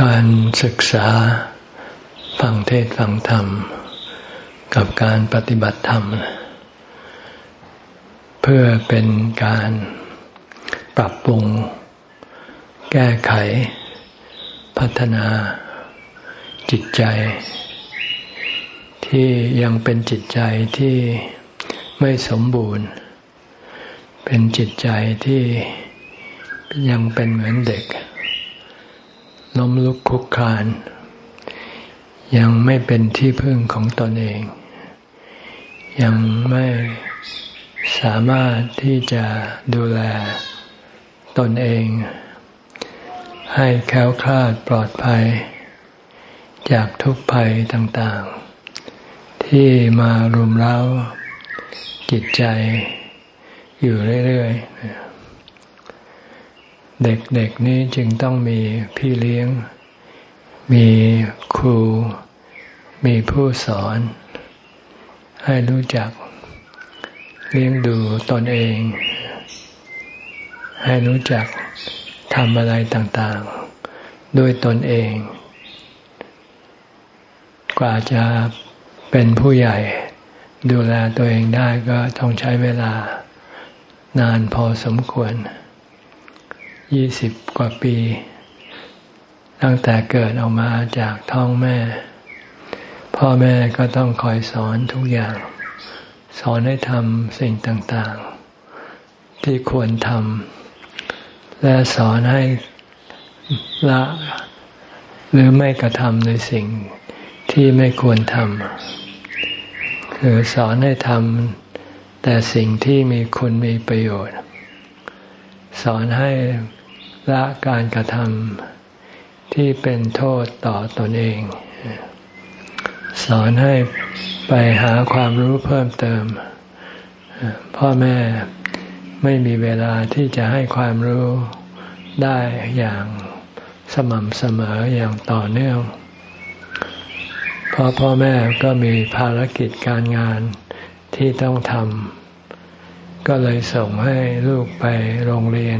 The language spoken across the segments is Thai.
การศึกษาฟังเทศฟังธรรม กับการปฏิบัติธรรม เพื่อเป็นการปรับปรุง แก้ไข พัฒนา จิตใจ ที่ยังเป็นจิตใจที่ไม่สมบูรณ์ เป็นจิตใจที่ยังเป็นเหมือนเด็ก ล้มลุกคุกคาน ยังไม่เป็นที่พึ่งของตนเอง ยังไม่สามารถที่จะดูแลตนเอง ให้แค้วคลาดปลอดภัย จากทุกภัยต่างๆ ที่มารุมเร้าจิตใจอยู่เรื่อย ๆ เด็กๆนี้จึงต้องมีพี่เลี้ยง มีครู มีผู้สอน ให้รู้จัก เลี้ยงดูตนเอง ให้รู้จักทำอะไรต่างๆ ด้วยตนเอง กว่าจะเป็นผู้ใหญ่ดูแลตัวเองได้ก็ต้องใช้เวลานานพอสมควร ยี่สิบกว่าปี ตั้งแต่เกิดออกมาจากท้องแม่ พ่อแม่ก็ต้องคอยสอนทุกอย่าง สอนให้ทำสิ่งต่างๆ ที่ควรทำและสอนให้ละหรือไม่กระทำในสิ่งที่ไม่ควรทำคือสอนให้ทำแต่สิ่งที่มีคุณมีประโยชน์ สอนให้ ละการกระทำที่เป็นโทษต่อตอนเอง สอนให้ไปหาความรู้เพิ่มเติม พ่อแม่ไม่มีเวลาที่จะให้ความรู้ได้อย่างสม่ำเสมออย่างต่อเนื่องเพราะพ่อแม่ก็มีภารกิจการงานที่ต้องทำก็เลยส่งให้ลูกไปโรงเรียน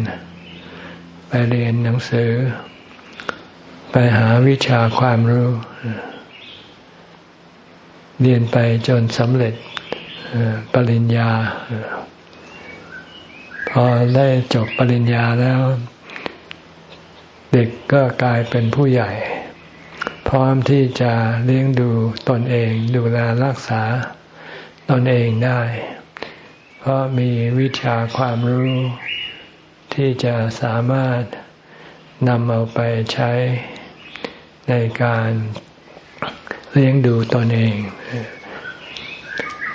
ไปเรียนหนังสือ ไปหาวิชาความรู้ เรียนไปจนสำเร็จปริญญา พอได้จบปริญญาแล้ว เด็กก็กลายเป็นผู้ใหญ่ พร้อมที่จะเลี้ยงดูตนเองดูแลรักษาตนเองได้ เพราะมีวิชาความรู้ ที่จะสามารถนำเอาไปใช้ในการเลี้ยงดูตนเอง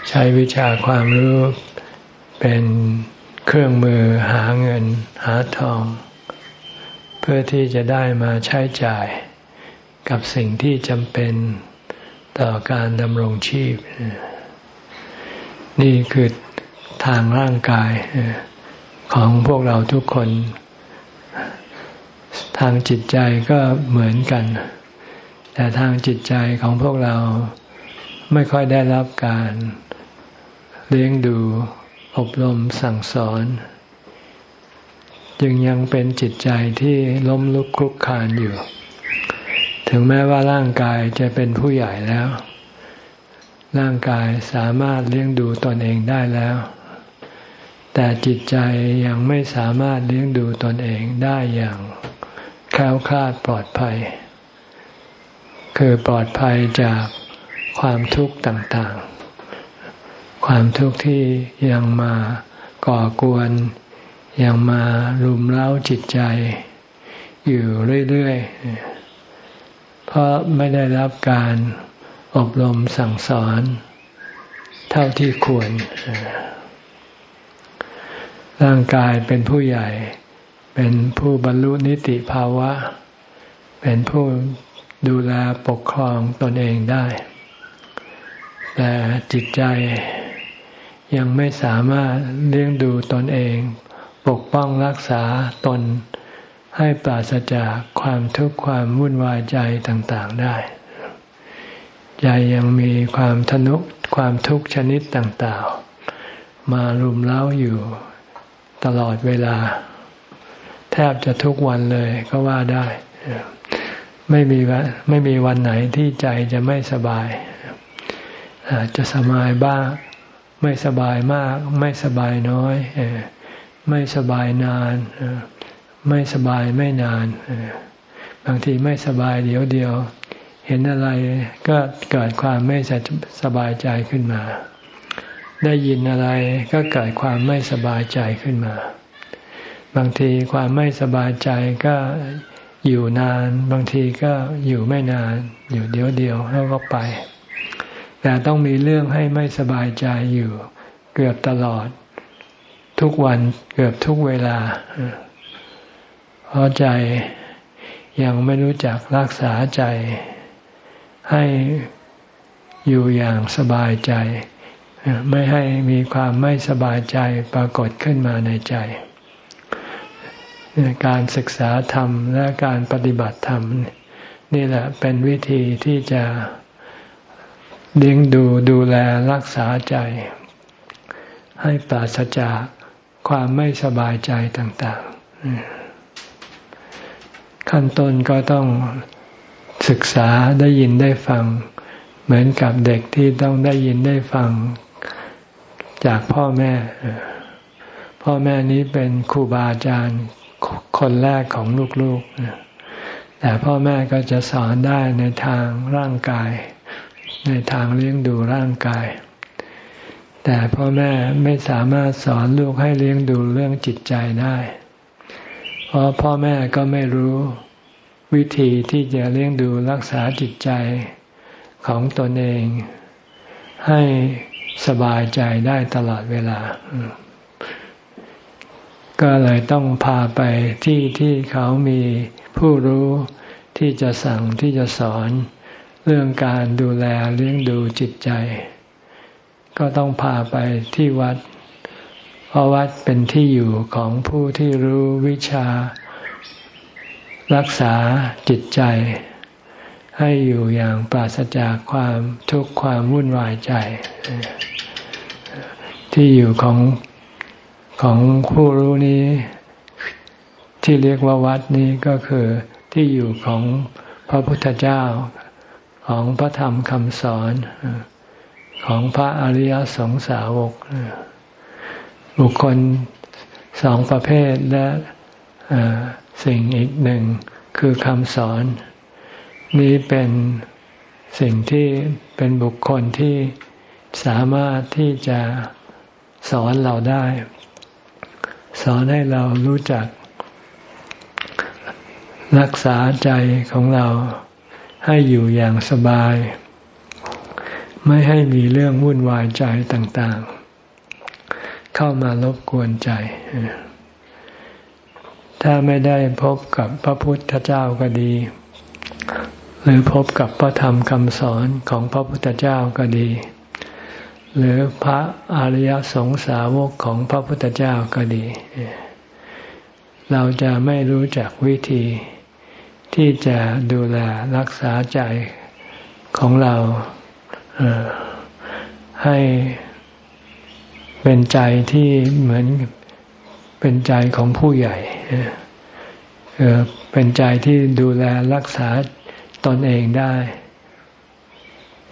ใช้วิชาความรู้เป็นเครื่องมือหาเงินหาทอง เพื่อที่จะได้มาใช้จ่ายกับสิ่งที่จำเป็นต่อการดำรงชีพ นี่คือทางร่างกาย ของพวกเราทุกคน ทางจิตใจก็เหมือนกัน แต่ทางจิตใจของพวกเราไม่ค่อยได้รับการเลี้ยงดูอบรมสั่งสอน จึงยังเป็นจิตใจที่ล้มลุกคลุกคลานอยู่ ถึงแม้ว่าร่างกายจะเป็นผู้ใหญ่แล้ว ร่างกายสามารถเลี้ยงดูตนเองได้แล้ว แต่จิตใจยังไม่สามารถเลี้ยงดูตนเองได้อย่างแคล้วคลาดปลอดภัย คือปลอดภัยจากความทุกข์ต่างๆ ความทุกข์ที่ยังมาก่อกวน ยังมารุมเร้าจิตใจ อยู่เรื่อยๆ เพราะไม่ได้รับการอบรมสั่งสอน เท่าที่ควร ร่างกายเป็นผู้ใหญ่ เป็นผู้บรรลุนิติภาวะ เป็นผู้ดูแลปกครองตนเองได้ แต่จิตใจยังไม่สามารถเลี้ยงดูตนเอง ปกป้องรักษาตนให้ปราศจากความทุกข์ความวุ่นวายใจต่างๆได้ ใจยังมีความทนุความทุกข์ชนิดต่างๆ มารุมเล้าอยู่ ตลอดเวลา แทบจะทุกวันเลยก็ว่าได้ ไม่มีวันไม่มีวันไหนที่ใจจะไม่สบาย อาจจะสบายบ้าง ไม่สบายมาก ไม่สบายน้อย ไม่สบายนาน ไม่สบายไม่นาน บางทีไม่สบายเดี๋ยวเดียว เห็นอะไรก็เกิดความไม่สบายใจขึ้นมา ได้ยินอะไรก็เกิดความไม่สบายใจขึ้นมา บางทีความไม่สบายใจก็อยู่นาน บางทีก็อยู่ไม่นาน อยู่เดียวเดียวแล้วก็ไป แต่ต้องมีเรื่องให้ไม่สบายใจอยู่ เกือบตลอด ทุกวันเกือบทุกเวลา เพราะใจยังไม่รู้จักรักษาใจ ให้อยู่อย่างสบายใจ ไม่ให้มีความไม่สบายใจปรากฏขึ้นมาในใจ การศึกษาธรรมและการปฏิบัติธรรม นี่แหละเป็นวิธีที่จะเลี้ยงดูดูแลรักษาใจ ให้ปราศจากความไม่สบายใจต่างๆ ขั้นต้นก็ต้องศึกษาได้ยินได้ฟัง เหมือนกับเด็กที่ต้องได้ยินได้ฟัง จากพ่อแม่ พ่อแม่นี้เป็นครูบาอาจารย์คนแรกของลูกๆ แต่พ่อแม่ก็จะสอนได้ในทางร่างกาย ในทางเลี้ยงดูร่างกาย แต่พ่อแม่ไม่สามารถสอนลูกให้เลี้ยงดูเรื่องจิตใจได้ เพราะพ่อแม่ก็ไม่รู้วิธีที่จะเลี้ยงดูรักษาจิตใจของตนเอง ให้ สบายใจได้ตลอดเวลา ก็เลยต้องพาไปที่ที่เขามีผู้รู้ที่จะสั่งที่จะสอนเรื่องการดูแลเลี้ยงดูจิตใจ ก็ต้องพาไปที่วัด เพราะวัดเป็นที่อยู่ของผู้ที่รู้วิชา รักษาจิตใจ ให้อยู่อย่างปราศจากความทุกข์ความวุ่นวายใจ ที่อยู่ของของผู้รู้นี้ ที่เรียกว่าวัดนี้ก็คือที่อยู่ของพระพุทธเจ้าของพระธรรมคำสอนของพระอริยสงสาวก บุคคลสองประเภทและสิ่งอีกหนึ่งคือคำสอน นี้เป็นสิ่งที่เป็นบุคคลที่สามารถที่จะสอนเราได้ สอนให้เรารู้จัก รักษาใจของเราให้อยู่อย่างสบาย ไม่ให้มีเรื่องวุ่นวายใจต่างๆ เข้ามารบกวนใจ ถ้าไม่ได้พบกับพระพุทธเจ้าก็ดี หรือพบกับพระธรรมคำสอนของพระพุทธเจ้าก็ดี หรือพระอริยสงสาวกของพระพุทธเจ้าก็ดี เราจะไม่รู้จักวิธี ที่จะดูแลรักษาใจของเราให้เป็นใจที่เหมือนเป็นใจของผู้ใหญ่เป็นใจที่ดูแลรักษา ตนเองได้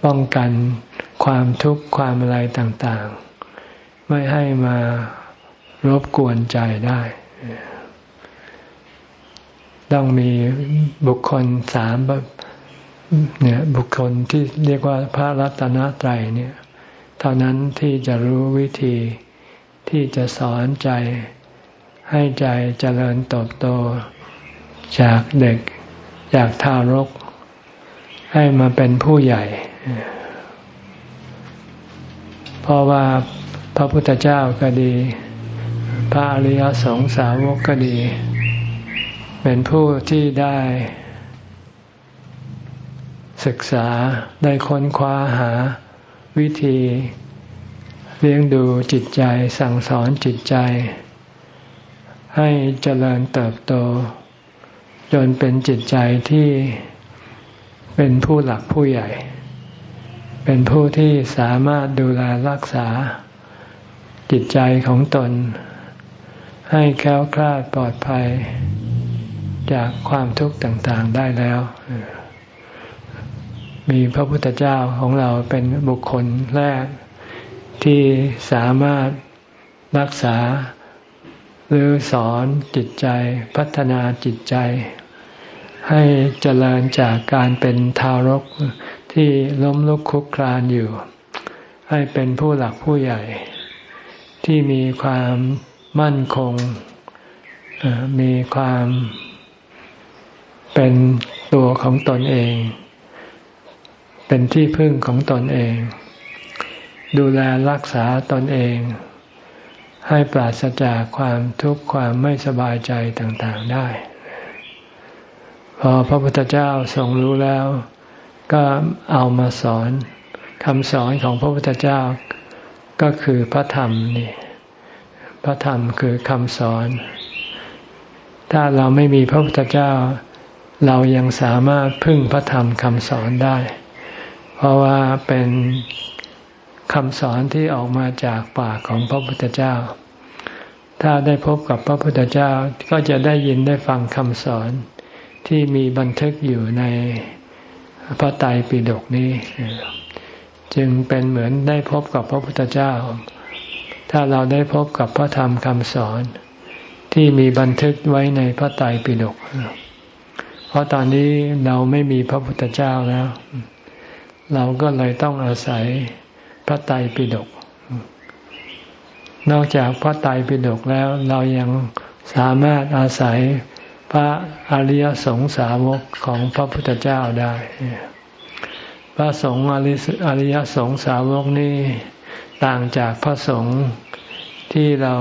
ป้องกันความทุกข์ความอะไรต่างๆ ไม่ให้มารบกวนใจได้ ต้องมีบุคคลสามเนี่ยบุคคลที่เรียกว่าพระรัตนตรัยเนี่ย เท่านั้นที่จะรู้วิธีที่จะสอนใจให้ใจเจริญเติบโตจากเด็ก จากทารก ให้มาเป็นผู้ใหญ่ เพราะว่าพระพุทธเจ้าก็ดี พระอริยสงสาวกก็ดี เป็นผู้ที่ได้ศึกษาได้ค้นคว้าหาวิธีเลี้ยงดูจิตใจสั่งสอนจิตใจ ให้เจริญเติบโต จนเป็นจิตใจที่ เป็นผู้หลักผู้ใหญ่ เป็นผู้ที่สามารถดูแลรักษาจิตใจของตน ให้แค้วคลาดปลอดภัย จากความทุกข์ต่างๆได้แล้ว มีพระพุทธเจ้าของเราเป็นบุคคลแรก ที่สามารถรักษาหรือสอนจิตใจพัฒนาจิตใจ ให้เจริญจากการเป็นทารกที่ล้มลุกคุกคลานอยู่ ให้เป็นผู้หลักผู้ใหญ่ ที่มีความมั่นคง มีความเป็นตัวของตนเอง เป็นที่พึ่งของตนเอง ดูแลรักษาตนเอง ให้ปราศจากความทุกข์ความไม่สบายใจต่างๆได้ อพระพุทธเจ้าทรงรู้แล้ว ก็เอามาสอนคำสอนของพระพุทธเจ้า ก็คือพระธรรมนี่พระธรรมคือคำสอน ถ้าเราไม่มีพระพุทธเจ้า เรายังสามารถพึ่งพระธรรมคำสอนได้ เพราะว่าเป็นคำสอนที่ออกมาจากปากของพระพุทธเจ้า ถ้าได้พบกับพระพุทธเจ้าก็จะได้ยินได้ฟังคำสอน ที่มีบันทึกอยู่ในพระไตรปิฎกนี้ จึงเป็นเหมือนได้พบกับพระพุทธเจ้า ถ้าเราได้พบกับพระธรรมคำสอน ที่มีบันทึกไว้ในพระไตรปิฎกเพราะตอนนี้เราไม่มีพระพุทธเจ้าแล้ว เราก็เลยต้องอาศัยพระไตรปิฎกนอกจากพระไตรปิฎกแล้วเรายังสามารถอาศัย ระอริยสงสาวกของพระพุทธเจ้าได้ พระสงฆ์อริยสงสาวกนี้ต่างจากพระสงฆ์ที่เรา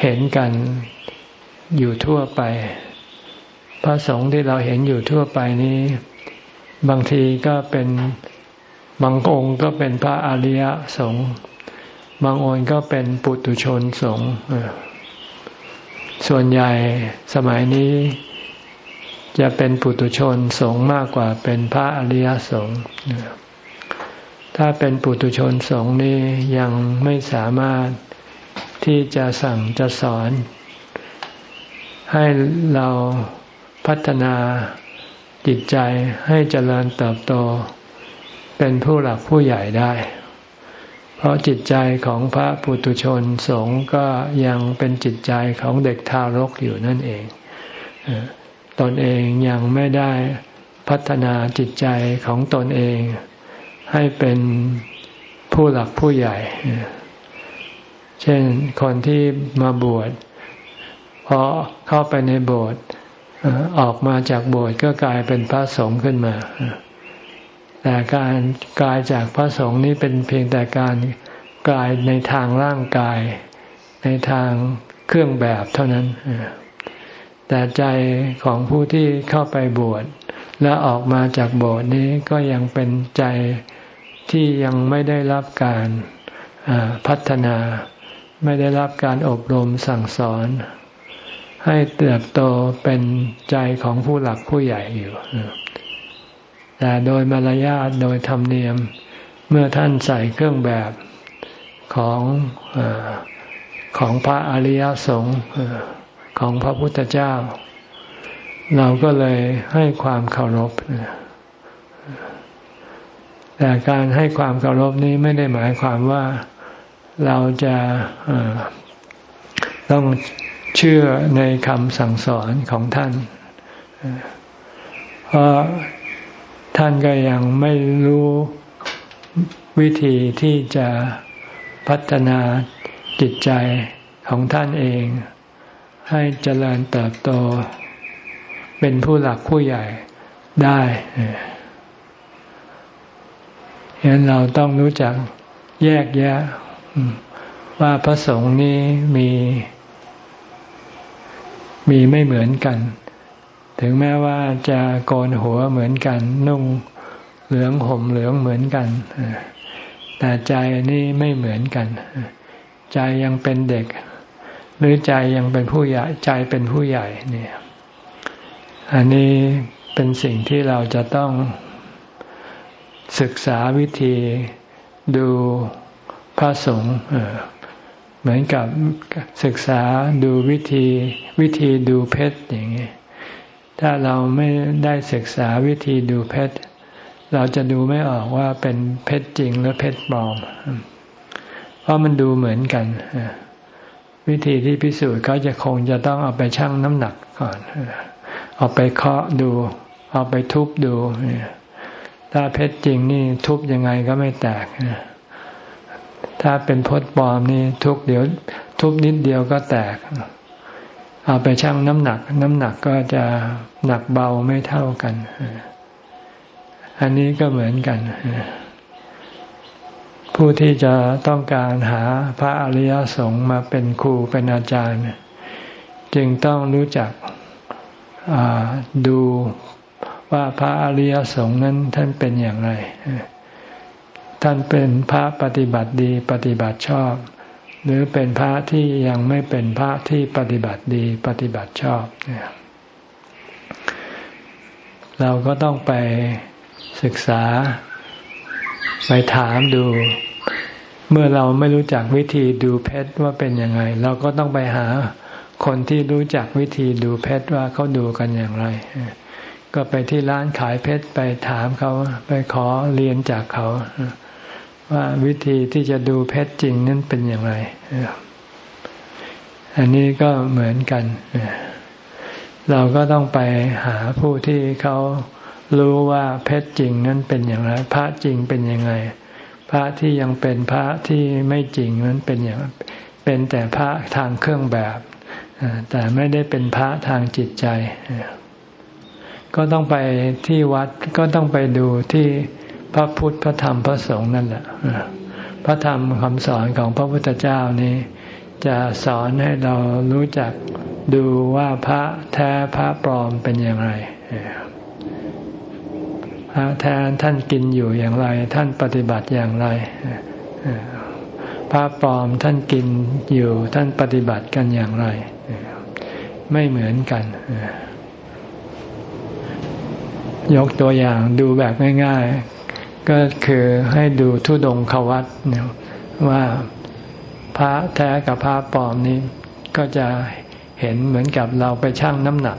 เห็นกันอยู่ทั่วไป พระสงฆ์ที่เราเห็นอยู่ทั่วไปนี้ บางทีก็เป็นบางองค์ก็เป็นพระอริยสงฆ์บางองค์ก็เป็นปุตุชนสงฆ์ ส่วนใหญ่สมัยนี้จะเป็นปุตุชนสงฆ์มากกว่าเป็นพระอริยสงฆ์ถ้าเป็นปุตุชนสงฆ์นี้ยังไม่สามารถที่จะสั่งจะสอน ให้เราพัฒนาจิตใจให้เจริญเติบโต เป็นผู้หลักผู้ใหญ่ได้ เพราะจิตใจของพระปุตุชนสงฆ์ก็ยังเป็นจิตใจของเด็กทารกอยู่นั่นเองตนเองยังไม่ได้พัฒนาจิตใจของตนเอง ให้เป็นผู้หลักผู้ใหญ่ เช่นคนที่มาบวชพอเข้าไปในโบสถ์ออกมาจากโบสถ์ก็กลายเป็นพระสงฆ์ขึ้นมา แต่การกลายจากพระสงฆ์นี้เป็นเพียงแต่การกลายในทางร่างกาย ในทางเครื่องแบบเท่านั้น แต่ใจของผู้ที่เข้าไปบวชและออกมาจากโบสถ์นี้ก็ยังเป็นใจที่ยังไม่ได้รับการพัฒนา ไม่ได้รับการอบรมสั่งสอน ให้เติบโตเป็นใจของผู้หลักผู้ใหญ่อยู่ แต่โดยมารยาทโดยธรรมเนียม เมื่อท่านใส่เครื่องแบบของอของพระอริยสงฆ์ของพระพุทธเจ้า เราก็เลยให้ความเคารพแต่การให้ความเคารพนี้ไม่ได้หมายความว่าเราจะต้องเชื่อในคำสั่งสอนของท่าน เพราะ ท่านก็ยังไม่รู้วิธีที่จะพัฒนาจิตใจของท่านเอง ให้เจริญเติบโต เป็นผู้หลักผู้ใหญ่ได้ฉะนั้นเราต้องรู้จักแยกแยะ ว่าพระสงฆ์นี้มีมีไม่เหมือนกัน ถึงแม้ว่าจะโกนหัวเหมือนกัน นุ่งเหลืองห่มเหลืองเหมือนกัน แต่ใจนี่ไม่เหมือนกัน ใจยังเป็นเด็ก หรือใจยังเป็นผู้ใหญ่ใจเป็นผู้ใหญ่เนี่ย อันนี้เป็นสิ่งที่เราจะต้องศึกษาวิธีดูพระสงฆ์เหมือนกับศึกษาดูวิธีวิธีดูเพชรอย่างนี้ ถ้าเราไม่ได้ศึกษาวิธีดูเพชรเราจะดูไม่ออกว่าเป็นเพชรจริงหรือเพชรปลอม เพราะมันดูเหมือนกัน วิธีที่พิสูจน์เขาจะคงจะต้องเอาไปชั่งน้ำหนักก่อน เอาไปเคาะดู เอาไปทุบดู ถ้าเพชรจริงนี่ทุบยังไงก็ไม่แตก ถ้าเป็นพดปลอมนี่ทุบเดี๋ยว ทุบนิดเดียวก็แตก เอาไปชั่งน้ำหนัก น้ำหนักก็จะหนักเบาไม่เท่ากัน อันนี้ก็เหมือนกัน ผู้ที่จะต้องการหาพระอริยสงฆ์มาเป็นครูเป็นอาจารย์ จึงต้องรู้จักดูว่าพระอริยสงฆ์นั้นท่านเป็นอย่างไร ท่านเป็นพระปฏิบัติดีปฏิบัติชอบ หรือเป็นพระที่ยังไม่เป็นพระที่ปฏิบัติดีปฏิบัติชอบเราก็ต้องไปศึกษา ไปถามดู เมื่อเราไม่รู้จักวิธีดูเพชรว่าเป็นยังไง เราก็ต้องไปหาคนที่รู้จักวิธีดูเพชรว่าเขาดูกันอย่างไร ก็ไปที่ร้านขายเพชรไปถามเขา ไปขอเรียนจากเขา ว่าวิธีที่จะดูเพชรจริงนั้นเป็นอย่างไร อันนี้ก็เหมือนกัน เราก็ต้องไปหาผู้ที่เขารู้ว่าเพชรจริงนั้นเป็นอย่างไร พระจริงเป็นยังไง พระที่ยังเป็นพระที่ไม่จริงนั้นเป็นอย่างเป็นแต่พระทางเครื่องแบบแต่ไม่ได้เป็นพระทางจิตใจ ก็ต้องไปที่วัดก็ต้องไปดูที่ พระพุทธพระธรรมพระสงฆ์นั่นแหละพระธรรมคำสอนของพระพุทธเจ้านี้ จะสอนให้เรารู้จักดูว่าพระแท้พระปลอมเป็นอย่างไรพระแท้ท่านกินอยู่อย่างไร ท่านปฏิบัติอย่างไรพระปลอมท่านกินอยู่ท่านปฏิบัติกันอย่างไร ไม่เหมือนกัน ยกตัวอย่างดูแบบง่าย ก็คือให้ดูทุดงควัตเนี่ยว่าพระแท้กับพระปลอมนี้ก็จะเห็นเหมือนกับเราไปชั่งน้ำหนัก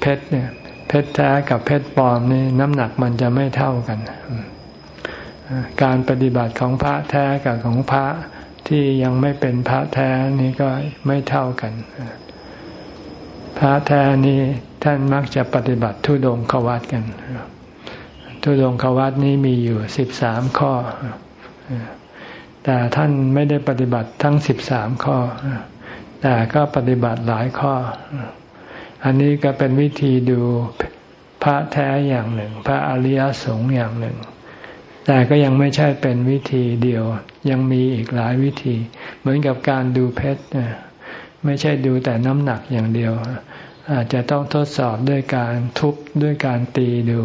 เพชรเนี่ยเพชรแท้กับเพชรปลอมนี่น้ำหนักมันจะไม่เท่ากัน การปฏิบัติของพระแท้กับของพระที่ยังไม่เป็นพระแท้นี่ก็ไม่เท่ากัน พระแท้นี่ท่านมักจะปฏิบัติทุดงควัตกัน ทุดงควัตนี้มีอยู่สิบสามข้อ แต่ท่านไม่ได้ปฏิบัติทั้งสิบสามข้อ แต่ก็ปฏิบัติหลายข้อ อันนี้ก็เป็นวิธีดูพระแท้อย่างหนึ่ง พระอริยสงฆ์อย่างหนึ่ง แต่ก็ยังไม่ใช่เป็นวิธีเดียว ยังมีอีกหลายวิธี เหมือนกับการดูเพชรไม่ใช่ดูแต่น้ำหนักอย่างเดียว อาจจะต้องทดสอบด้วยการทุบด้วยการตีดู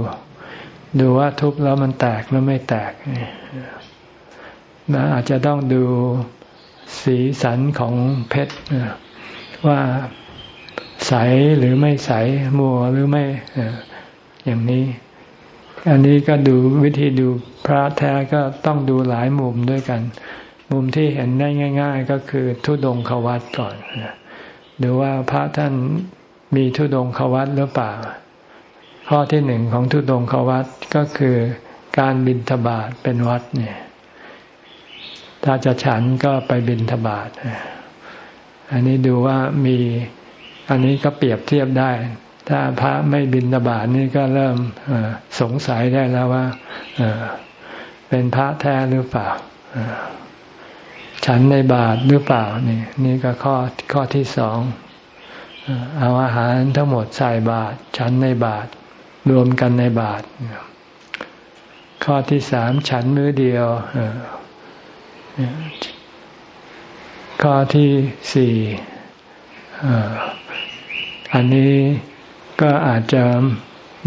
ดูว่าทุบแล้วมันแตกแล้วไม่แตกนะอาจจะต้องดูสีสันของเพชรว่าใสหรือไม่ใสมัวหรือไม่อย่างนี้ อันนี้ก็ดูวิธีดูพระแท้ก็ต้องดูหลายมุมด้วยกัน มุมที่เห็นได้ง่าย ๆ ก็คือทุดงควัตก่อนดูว่าพระท่านมีทุดงควัตหรือเปล่า ข้อที่หนึ่งของทุดงควัตก็คือการบินทบาทเป็นวัดเนี่ย ถ้าจะฉันก็ไปบินทบาทอันนี้ดูว่ามีอันนี้ก็เปรียบเทียบได้ ถ้าพระไม่บินทบาทนี่ก็เริ่มสงสัยได้แล้วว่าเป็นพระแท้หรือเปล่าฉันในบาทหรือเปล่านี่นี่ก็ข้อข้อที่สองเอาอาหารทั้งหมดใส่บาทฉันในบาทร รวมกันในบาทข้อที่สามฉันมื้อเดียวข้อที่สี่อันนี้ก็อาจจะ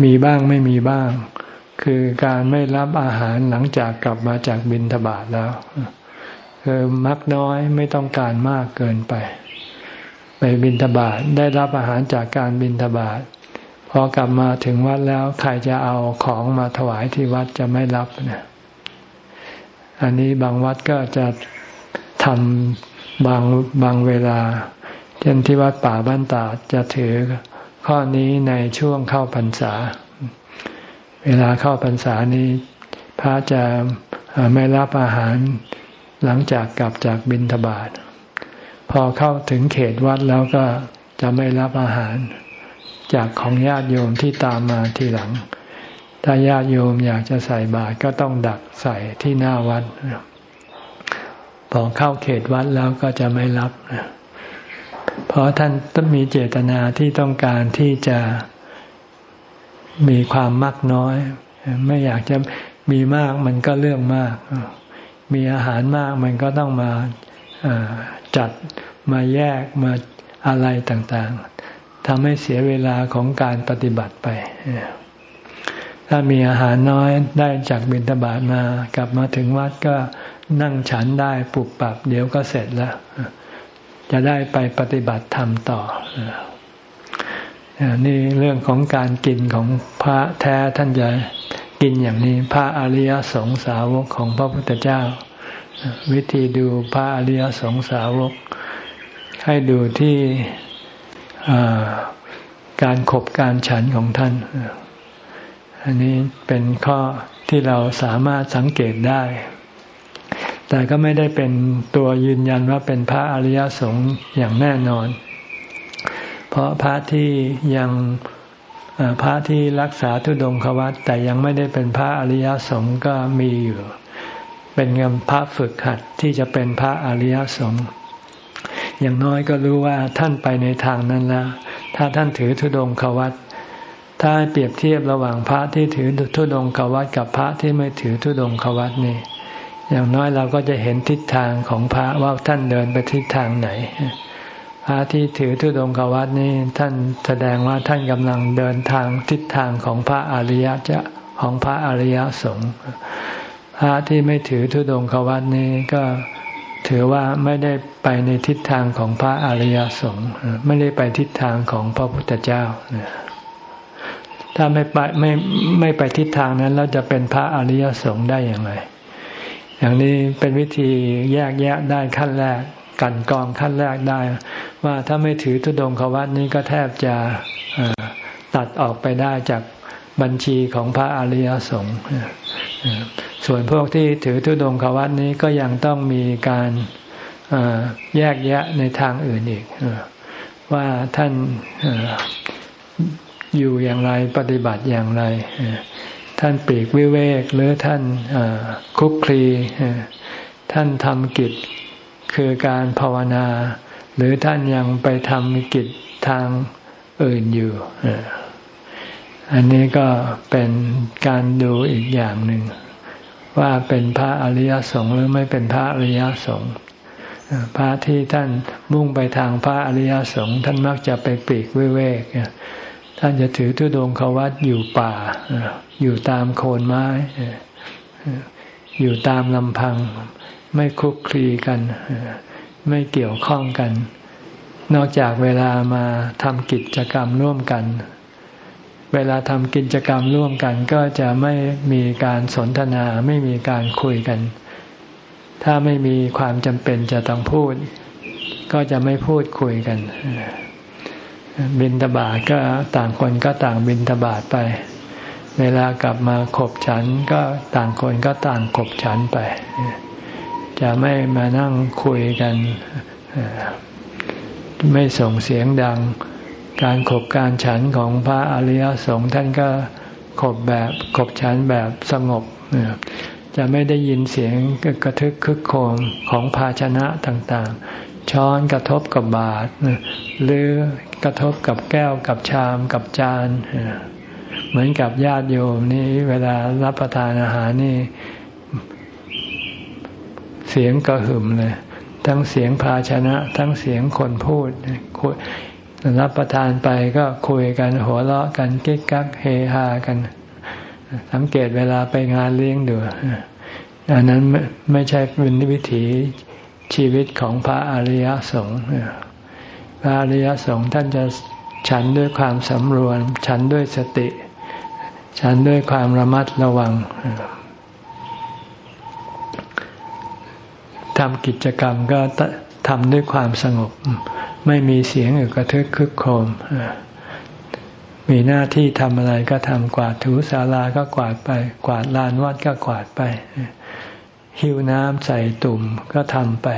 มีบ้างไม่มีบ้าง คือการไม่รับอาหารหลังจากกลับมาจากบินทบาทแล้วคือมักน้อยไม่ต้องการมากเกินไป ไปบินทบาทได้รับอาหารจากการบินทบาท พอกลับมาถึงวัดแล้วใครจะเอาของมาถวายที่วัดจะไม่รับนะอันนี้บางวัดก็จะทำบางบางเวลา เช่นที่วัดป่าบ้านตาจะถือข้อนี้ในช่วงเข้าพรรษา เวลาเข้าพรรษานี้ พระจะไม่รับอาหารหลังจากกลับจากบิณฑบาตพอเข้าถึงเขตวัดแล้วก็จะไม่รับอาหาร จากของญาติโยมที่ตามมาทีหลัง ถ้าญาติโยมอยากจะใส่บาตรก็ต้องดักใส่ที่หน้าวัดพอเข้าเขตวัดแล้วก็จะไม่รับ เพราะท่านต้องมีเจตนาที่ต้องการที่จะมีความมากน้อย ไม่อยากจะมีมากมันก็เรื่องมาก มีอาหารมากมันก็ต้องมาจัดมาแยกมาอะไรต่างๆ ทำให้เสียเวลาของการปฏิบัติไป ถ้ามีอาหารน้อยได้จากบิณฑบาตมากลับมาถึงวัดก็นั่งฉันได้ปุบปับ เดี๋ยวก็เสร็จแล้ว จะได้ไปปฏิบัติธรรมต่อ นี่เรื่องของการกินของพระแท้ท่านจะกินอย่างนี้ พระอริยสงสาวกของพระพุทธเจ้า วิธีดูพระอริยสงสาวก ให้ดูที่ การขบการฉันของท่าน อันนี้เป็นข้อที่เราสามารถสังเกตได้ แต่ก็ไม่ได้เป็นตัวยืนยันว่าเป็นพระอริยสงฆ์อย่างแน่นอน เพราะพระที่ยังพระที่รักษาทุดงควัตแต่ยังไม่ได้เป็นพระอริยสงฆ์ก็มีอยู่ เป็นเงินพระฝึกหัดที่จะเป็นพระอริยสงฆ์ อย่างน้อยก็รู้ว่าท่านไปในทางนั้นแล้ว ถ้าท่านถือทุดงควัตถ้าเปรียบเทียบระหว่างพระที่ถือทุดงควัตกับพระที่ไม่ถือทุดงควัตนี่ อย่างน้อยเราก็จะเห็นทิศทางของพระว่าท่านเดินไปทิศทางไหน พระที่ถือทุดงกวัดนี่ท่านแสดงว่าท่านกำลังเดินทางทิศทางของพระอริยะจะของพระอริยสงฆ์พระที่ไม่ถือทุดงกวัดนี่ก็ ถือว่าไม่ได้ไปในทิศทางของพระอริยสงฆ์ไม่ได้ไปทิศทางของพระพุทธเจ้าถ้าไม่ไปไม่ไม่ไปทิศทางนั้นเราจะเป็นพระอริยสงฆ์ได้อย่างไรอย่างนี้เป็นวิธีแยกแยะได้ขั้นแรกกันกองขั้นแรกได้ ว่าถ้าไม่ถือทุดงควัตนี้ก็แทบจะตัดออกไปได้จากบัญชีของพระอริยสงฆ์ ส่วนพวกที่ถือทุดงควัตนี้ก็ยังต้องมีการแยกแยะในทางอื่นอีกว่าท่านอยู่อย่างไรปฏิบัติอย่างไร ท่านปีกวิเวกหรือท่านคุกคลีท่านทำกิจคือการภาวนา หรือท่านยังไปทำกิจทางอื่นอยู่ อันนี้ก็เป็นการดูอีกอย่างหนึ่ง ว่าเป็นพระอริยสงฆ์หรือไม่เป็นพระอริยสงฆ์พระที่ท่านมุ่งไปทางพระอริยสงฆ์ท่านมักจะไปปีกวิเวกท่านจะถือทุดงควัดอยู่ป่า อยู่ตามโคนไม้ อยู่ตามลำพัง ไม่คุกคลีกัน ไม่เกี่ยวข้องกัน นอกจากเวลามาทำกิจกรรมร่วมกัน เวลาทำกิจกรรมร่วมกันก็จะไม่มีการสนทนาไม่มีการคุยกัน ถ้าไม่มีความจำเป็นจะต้องพูด ก็จะไม่พูดคุยกัน บินตบาทก็ต่างคนก็ต่างบินตบาทไป เวลากลับมาขบฉันก็ต่างคนก็ต่างขบฉันไป จะไม่มานั่งคุยกัน ไม่ส่งเสียงดัง การขบการฉันของพระอริยสงฆ์ท่านก็ขบแบบขบฉันแบบสงบจะไม่ได้ยินเสียงกระทึกคึกโคมของภาชนะต่างๆ ช้อนกระทบกับบาตรหรือกระทบกับแก้วกับชามกับจาน เหมือนกับญาติโยมนี่เวลารับประทานอาหารนี่ เสียงกระหึ่มเลย ทั้งเสียงภาชนะ ทั้งเสียงคนพูด รับประทานไปก็คุยกันหัวเราะกันกิ๊กกักเฮฮากัน สังเกตเวลาไปงานเลี้ยงดูอันนั้นไม่ใช่เป็นวิถีชีวิตของพระอริยสงฆ์พระอริยสงฆ์ท่านจะฉันด้วยความสำรวม ฉันด้วยสติ ฉันด้วยความระมัดระวังทำกิจกรรมก็ทำด้วยความสงบ ไม่มีเสียงอึกระทึกคึกโครมมีหน้าที่ทำอะไรก็ทำกวาดถูศาลาก็กวาดไป กวาดลานวัดก็กวาดไป หิวน้ำใส่ตุ่มก็ทำไป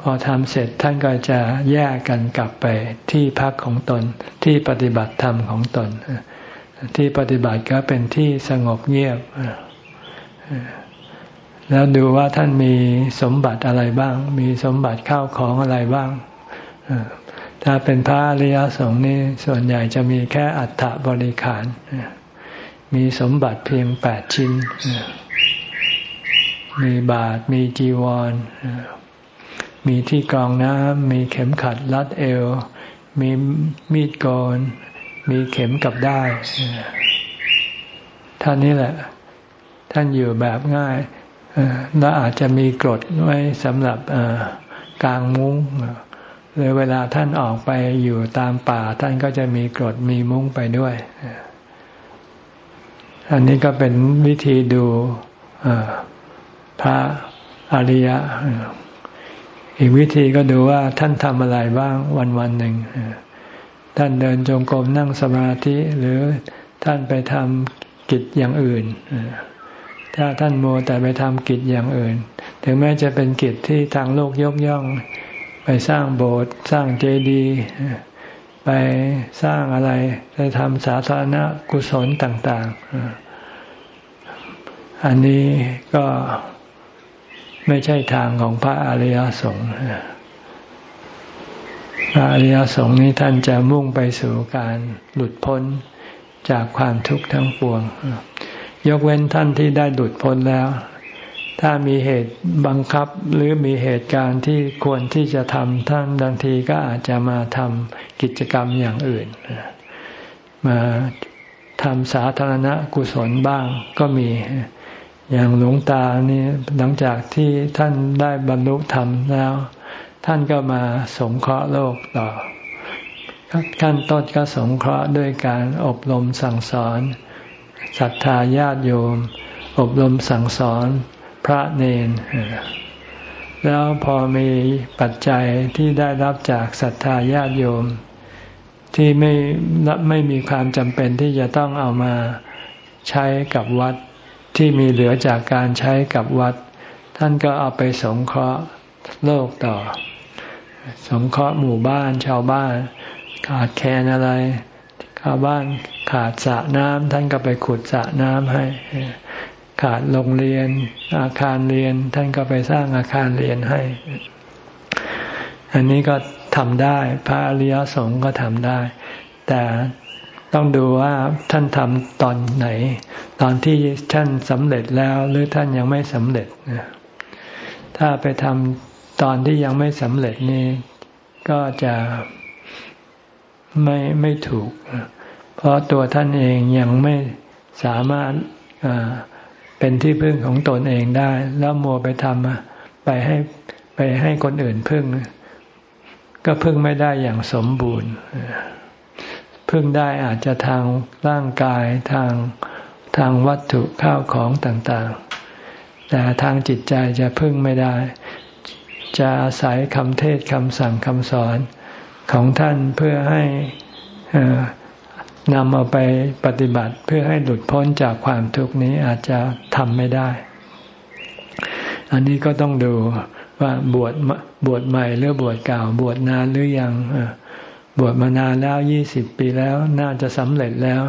พอทำเสร็จท่านก็จะแยกกันกลับไปที่พักของตนที่ปฏิบัติธรรมของตน ที่ปฏิบัติก็เป็นที่สงบเงียบ แล้วดูว่าท่านมีสมบัติอะไรบ้าง มีสมบัติข้าวของอะไรบ้าง ถ้าเป็นพระอริยสงฆ์นี่ส่วนใหญ่จะมีแค่อัฐบริขาร มีสมบัติเพียงแปดชิ้น มีบาท มีจีวร มีที่กรองน้ำ มีเข็มขัดรัดเอว มีมีดโกน มีเข็มกับได้ท่านนี้แหละ ท่านอยู่แบบง่ายแล้วอาจจะมีกรดไว้สำหรับกลางมุ้ง หรือเวลาท่านออกไปอยู่ตามป่า ท่านก็จะมีกรดมีมุ้งไปด้วย อันนี้ก็เป็นวิธีดูพระอริยะ อีกวิธีก็ดูว่าท่านทำอะไรบ้างวันวันหนึ่ง ท่านเดินจงกรมนั่งสมาธิ หรือท่านไปทำกิจอย่างอื่น ถ้าท่านโมแต่ไปทำกิจอย่างอื่น ถึงแม้จะเป็นกิจที่ทางโลกยกย่อง ไปสร้างโบสถ์สร้างเจดีย์ไปสร้างอะไรไปทำสาธารณกุศลต่าง ๆ อันนี้ก็ไม่ใช่ทางของพระอริยสงฆ์พระอริยสงฆ์นี้ท่านจะมุ่งไปสู่การหลุดพ้นจากความทุกข์ทั้งปวง ยกเว้นท่านที่ได้หลุดพ้นแล้ว ถ้ามีเหตุบังคับหรือมีเหตุการณ์ที่ควรที่จะทำท่านบางทีก็อาจจะมาทำกิจกรรมอย่างอื่น มาทำสาธารณกุศลบ้างก็มีอย่างหลวงตานี่หลังจากที่ท่านได้บรรลุธรรมแล้ว ท่านก็มาสงเคราะห์โลกต่อ ขั้นต้นก็สงเคราะห์ด้วยการอบรมสั่งสอนศรัทธาญาติโยม อบรมสั่งสอน พระเนน แล้วพอมีปัจจัยที่ได้รับจากศรัทธาญาติโยม ที่ไม่ไม่มีความจำเป็นที่จะต้องเอามาใช้กับวัดที่มีเหลือจากการใช้กับวัด ท่านก็เอาไปสงเคราะห์โลกต่อ สงเคราะห์หมู่บ้านชาวบ้าน ขาดแคลนอะไรชาวบ้านขาดสระน้ำท่านก็ไปขุดสระน้ำให้ ขาดโรงเรียน อาคารเรียน ท่านก็ไปสร้างอาคารเรียนให้ อันนี้ก็ทำได้ พระอริยสงฆ์ก็ทำได้ แต่ต้องดูว่าท่านทำตอนไหน ตอนที่ท่านสำเร็จแล้วหรือท่านยังไม่สำเร็จถ้าไปทำตอนที่ยังไม่สำเร็จนี่ก็จะไม่ไม่ถูก เพราะตัวท่านเองยังไม่สามารถ เป็นที่พึ่งของตนเองได้ แล้วมัวไปทำไปให้ไปให้คนอื่นพึ่ง ก็พึ่งไม่ได้อย่างสมบูรณ์ พึ่งได้อาจจะทางร่างกายทางทางวัตถุข้าวของต่างๆ แต่ทางจิตใจจะพึ่งไม่ได้ จะอาศัยคำเทศคำสั่งคำสอนของท่านเพื่อให้ นำเอาไปปฏิบัติเพื่อให้หลุดพ้นจากความทุกข์นี้อาจจะทำไม่ได้ อันนี้ก็ต้องดูว่าบวชบวชใหม่หรือบวชเก่า บวชนานหรือยังบวชมานานแล้วยี่สิบปีแล้วน่าจะสำเร็จแล้ว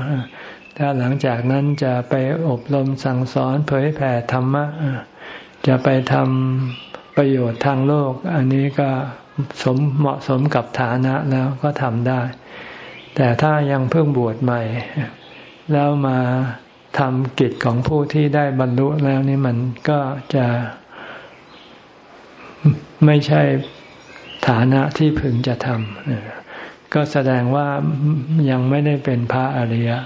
ถ้าหลังจากนั้นจะไปอบรมสั่งสอนเผยแผ่ธรรมะจะไปทำประโยชน์ทางโลก อันนี้ก็สมเหมาะสมกับฐานะแล้วก็ทำได้ แต่ถ้ายังเพิ่งบวชใหม่ แล้วมาทำกิจของผู้ที่ได้บรรลุแล้วนี่มันก็จะไม่ใช่ฐานะที่พึงจะทำก็แสดงว่ายังไม่ได้เป็นพระอริยะ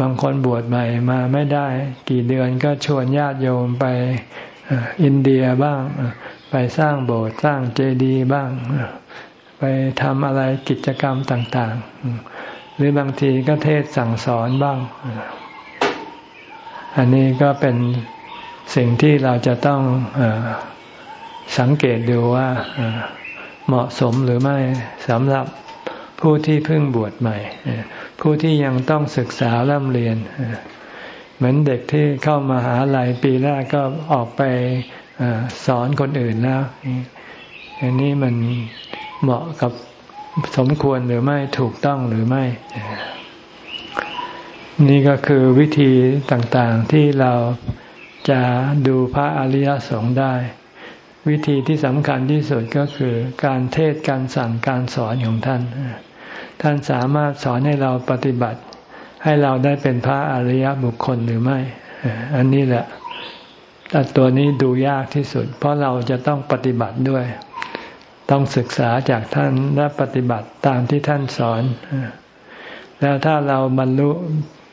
บางคนบวชใหม่มาไม่ได้ กี่เดือนก็ชวนญาติโยมไปอินเดียบ้าง ไปสร้างโบสถ์สร้างเจดีย์บ้าง ไปทำอะไรกิจกรรมต่าง ๆ หรือบางทีก็เทศสั่งสอนบ้าง อันนี้ก็เป็นสิ่งที่เราจะต้องอสังเกตดูว่าเหมาะสมหรือไม่สำหรับผู้ที่เพิ่งบวชใหม่ ผู้ที่ยังต้องศึกษาเริ่มเรียน เหมือนเด็กที่เข้ามาหาลัยปีแรกก็ออกไปอสอนคนอื่นแล้ว อันนี้มัน เหมาะกับสมควรหรือไม่ถูกต้องหรือไม่ นี่ก็คือวิธีต่างๆที่เราจะดูพระอริยสงฆ์ได้ วิธีที่สำคัญที่สุดก็คือการเทศการสั่งการสอนของท่าน ท่านสามารถสอนให้เราปฏิบัติ ให้เราได้เป็นพระอริยบุคคลหรือไม่ อันนี้แหละแต่ตัวนี้ดูยากที่สุด เพราะเราจะต้องปฏิบัติด้วย ต้องศึกษาจากท่านและปฏิบัติตามที่ท่านสอน แล้วถ้าเราบรรลุ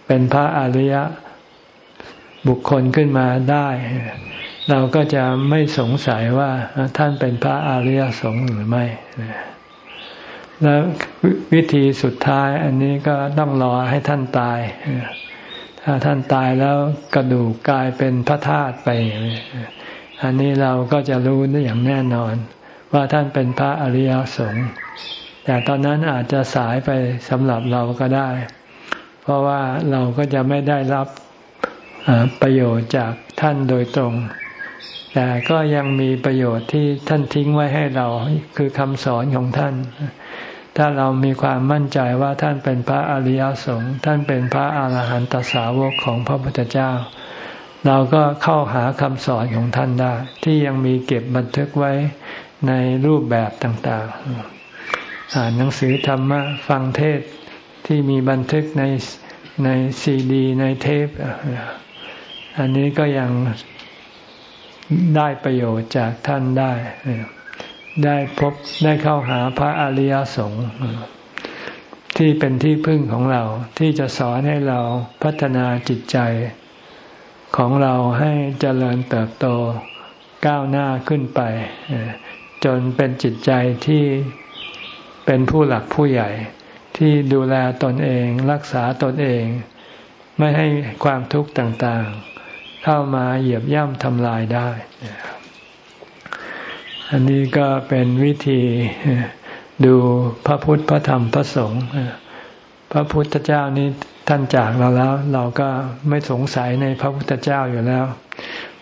เป็นพระอริยะบุคคลขึ้นมาได้ เราก็จะไม่สงสัยว่าท่านเป็นพระอริยสงฆ์หรือไม่ แล้ววิธีสุดท้ายอันนี้ก็ต้องรอให้ท่านตาย ถ้าท่านตายแล้วกระดูกกลายเป็นพระธาตุไป อันนี้เราก็จะรู้ได้อย่างแน่นอน ว่าท่านเป็นพระอริยสงฆ์แต่ตอนนั้นอาจจะสายไปสำหรับเราก็ได้ เพราะว่าเราก็จะไม่ได้รับประโยชน์จากท่านโดยตรง แต่ก็ยังมีประโยชน์ที่ท่านทิ้งไว้ให้เราคือคำสอนของท่าน ถ้าเรามีความมั่นใจว่าท่านเป็นพระอริยสงฆ์ท่านเป็นพระอาหารหันตสาวกของพระพุทธเจ้า เราก็เข้าหาคำสอนของท่านได้ ที่ยังมีเก็บบันทึกไว้ ในรูปแบบต่างๆ อ่านหนังสือธรรมะฟังเทศที่มีบันทึกในในซีดี ในเทป อันนี้ก็ยังได้ประโยชน์จากท่านได้ ได้พบได้เข้าหาพระอริยสงฆ์ที่เป็นที่พึ่งของเราที่จะสอนให้เราพัฒนาจิตใจ ของเราให้เจริญเติบโตก้าวหน้าขึ้นไป จนเป็นจิตใจที่เป็นผู้หลักผู้ใหญ่ที่ดูแลตนเองรักษาตนเอง ไม่ให้ความทุกข์ต่างๆ เข้ามาเหยียบย่ำทำลายได้ อันนี้ก็เป็นวิธีดูพระพุทธพระธรรมพระสงฆ์พระพุทธเจ้านี้ท่านจากเราแล้ว เราก็ไม่สงสัยในพระพุทธเจ้าอยู่แล้ว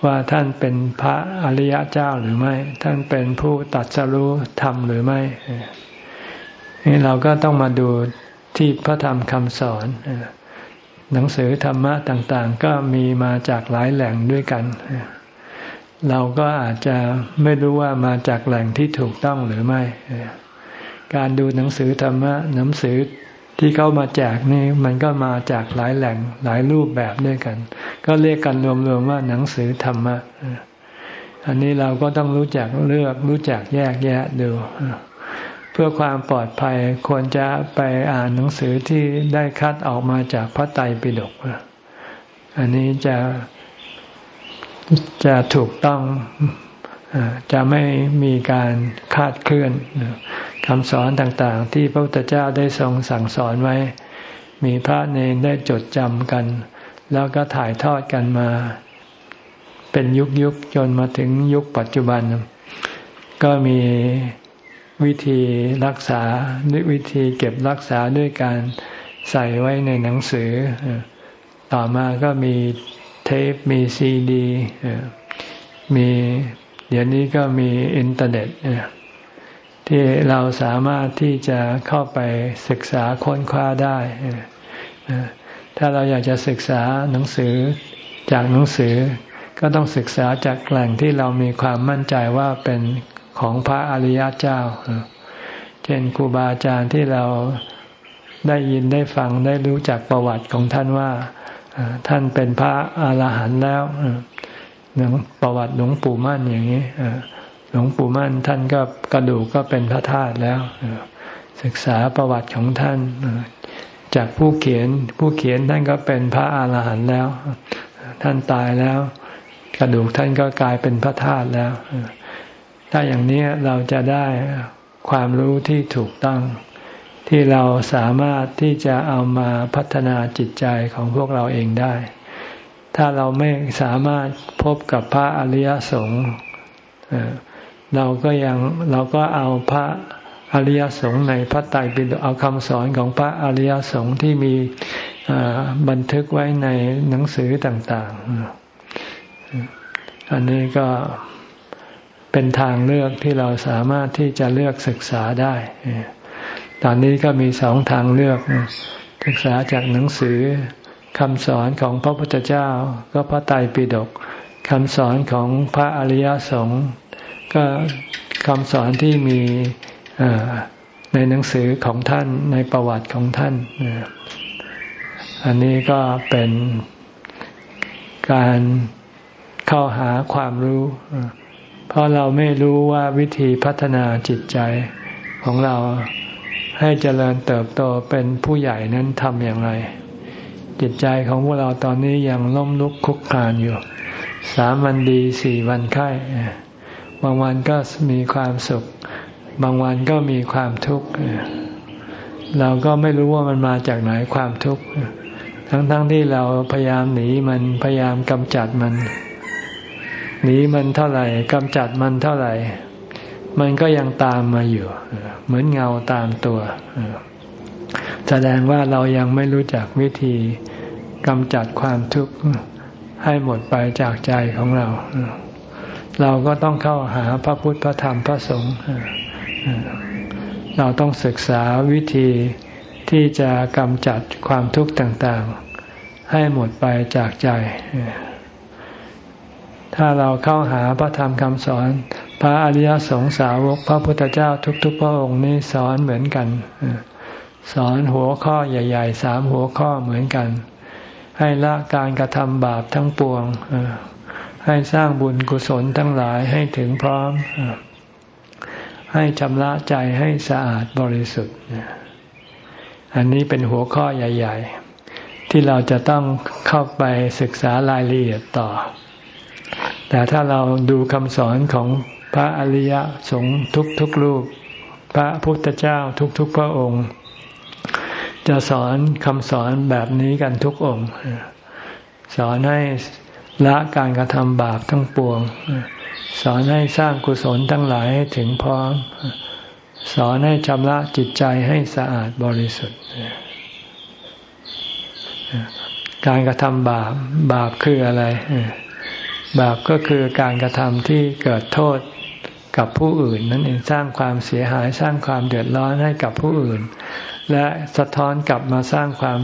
ว่าท่านเป็นพระอริยเจ้าหรือไม่ ท่านเป็นผู้ตัดสรู้ธรรมหรือไม่นี่เราก็ต้องมาดูที่พระธรรมคำสอนหนังสือธรรมะต่าง ๆ ก็มีมาจากหลายแหล่งด้วยกัน เราก็อาจจะไม่รู้ว่ามาจากแหล่งที่ถูกต้องหรือไม่ การดูหนังสือธรรมะหนังสือที่เขามาแจกนี่มันก็มาจากหลายแหล่งหลายรูปแบบด้วยกัน ก็เรียกกันรวมๆว่าหนังสือธรรมะ อันนี้เราก็ต้องรู้จักเลือกรู้จักแยกแยะดู เพื่อความปลอดภัยควรจะไปอ่านหนังสือที่ได้คัดออกมาจากพระไตรปิฎกอันนี้จะจะถูกต้องจะไม่มีการคาดเคลื่อนคำสอนต่างๆ ที่พระพุทธเจ้าได้ทรงสั่งสอนไว้ มีพระเนรได้จดจำกัน แล้วก็ถ่ายทอดกันมา เป็นยุคยุคจนมาถึงยุคปัจจุบัน ก็มีวิธีรักษาด้วยวิธีเก็บรักษาด้วยการใส่ไว้ในหนังสือ ต่อมาก็มีเทปมีซีดีมีเดี๋ยวนี้ก็มีอินเทอร์เน็ตที่เราสามารถที่จะเข้าไปศึกษาค้นคว้าได้ ถ้าเราอยากจะศึกษาหนังสือจากหนังสือ ก็ต้องศึกษาจากแหล่งที่เรามีความมั่นใจว่าเป็นของพระอริยเจ้า เช่นครูบาอาจารย์ที่เราได้ยินได้ฟังได้รู้จักประวัติของท่านว่า ท่านเป็นพระอาหารหันต์แล้วหงประวัติหลวงปู่มั่นอย่างนี้หลวงปู่มั่นท่านก็กระดูกก็เป็นพระธาตุแล้วศึกษาประวัติของท่าน จากผู้เขียน ผู้เขียนท่านก็เป็นพระอาหารหันต์แล้ว ท่านตายแล้ว กระดูกท่านก็กลายเป็นพระธาตุแล้ว ถ้าอย่างนี้เราจะได้ความรู้ที่ถูกต้อง ที่เราสามารถที่จะเอามาพัฒนาจิตใจของพวกเราเองได้ ถ้าเราไม่สามารถพบกับพระอริยสงฆ์เราก็ยังเราก็เอาพระ อริยสงฆ์ในพระไตรปิฎกเอาคำสอนของพระอริยสงฆ์ที่มีบันทึกไว้ในหนังสือต่าง ๆ อันนี้ก็เป็นทางเลือกที่เราสามารถที่จะเลือกศึกษาได้ ตอนนี้ก็มีสองทางเลือก ศึกษาจากหนังสือคำสอนของพระพุทธเจ้า ก็พระไตรปิฎกคำสอนของพระอริยสงฆ์ก็คำสอนที่มี ในหนังสือของท่านในประวัติของท่านอันนี้ก็เป็นการเข้าหาความรู้ เพราะเราไม่รู้ว่าวิธีพัฒนาจิตใจของเราให้เจริญเติบโตเป็นผู้ใหญ่นั้นทำอย่างไร จิตใจของพวกเราตอนนี้ยังล้มลุกคุกคานอยู่ สามวันดีสี่วันไข้บางวันก็มีความสุข บางวันก็มีความทุกข์เราก็ไม่รู้ว่ามันมาจากไหนความทุกข์ทั้งๆทที่เราพยายามหนีมันพยายามกำจัดมัน หนีมันเท่าไหร่กำจัดมันเท่าไหร่ มันก็ยังตามมาอยู่ เหมือนเงาตามตัว แสดงว่าเรายังไม่รู้จักวิธีกำจัดความทุกข์ให้หมดไปจากใจของเรา เราก็ต้องเข้าหาพระพุทธพระธรรมพระสงฆ์ เราต้องศึกษาวิธีที่จะกำจัดความทุกข์ต่างๆ ให้หมดไปจากใจ ถ้าเราเข้าหาพระธรรมคำสอน พระอริยสงสาวกพระพุทธเจ้าทุก ๆ พระองค์นี้สอนเหมือนกัน สอนหัวข้อใหญ่ๆสามหัวข้อเหมือนกัน ให้ละการกระทำบาปทั้งปวง ให้สร้างบุญกุศลทั้งหลายให้ถึงพร้อม ให้ชำระใจให้สะอาดบริสุทธิ์ อันนี้เป็นหัวข้อใหญ่ ๆ ที่เราจะต้องเข้าไปศึกษารายละเอียดต่อ แต่ถ้าเราดูคำสอนของพระอริยสงฆ์ทุกๆรูป พระพุทธเจ้าทุกๆพระองค์ จะสอนคำสอนแบบนี้กันทุกองค์ สอนให้ละการกระทำบาปทั้งปวง สอนให้สร้างกุศลทั้งหลายให้ถึงพร้อม สอนให้ชำระจิตใจให้สะอาดบริสุทธิ์ การกระทำบาปบาปคืออะไร บาปก็คือการกระทำที่เกิดโทษกับผู้อื่น นั่นเองสร้างความเสียหายสร้างความเดือดร้อนให้กับผู้อื่น และสะท้อนกลับมาสร้างความ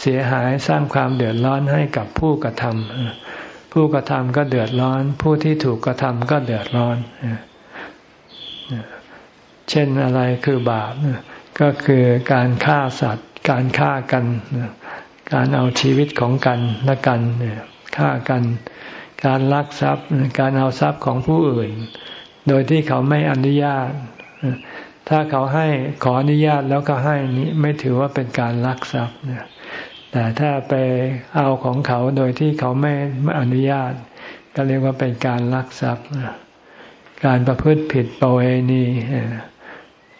เสียหายสร้างความเดือดร้อนให้กับผู้กระทำ ผู้กระทำก็เดือดร้อน ผู้ที่ถูกกระทำก็เดือดร้อน เช่นอะไรคือบาปก็คือการฆ่าสัตว์ การฆ่ากัน การเอาชีวิตของกันและกันฆ่ากัน การลักทรัพย์ การเอาทรัพย์ของผู้อื่น โดยที่เขาไม่อนุญาต ถ้าเขาให้ขออนุญาตแล้วก็ให้นี้ไม่ถือว่าเป็นการลักทรัพย์ แต่ถ้าไปเอาของเขาโดยที่เขาไม่อนุญาต ก็เรียกว่าเป็นการลักทรัพย์ การประพฤติผิดประเวณี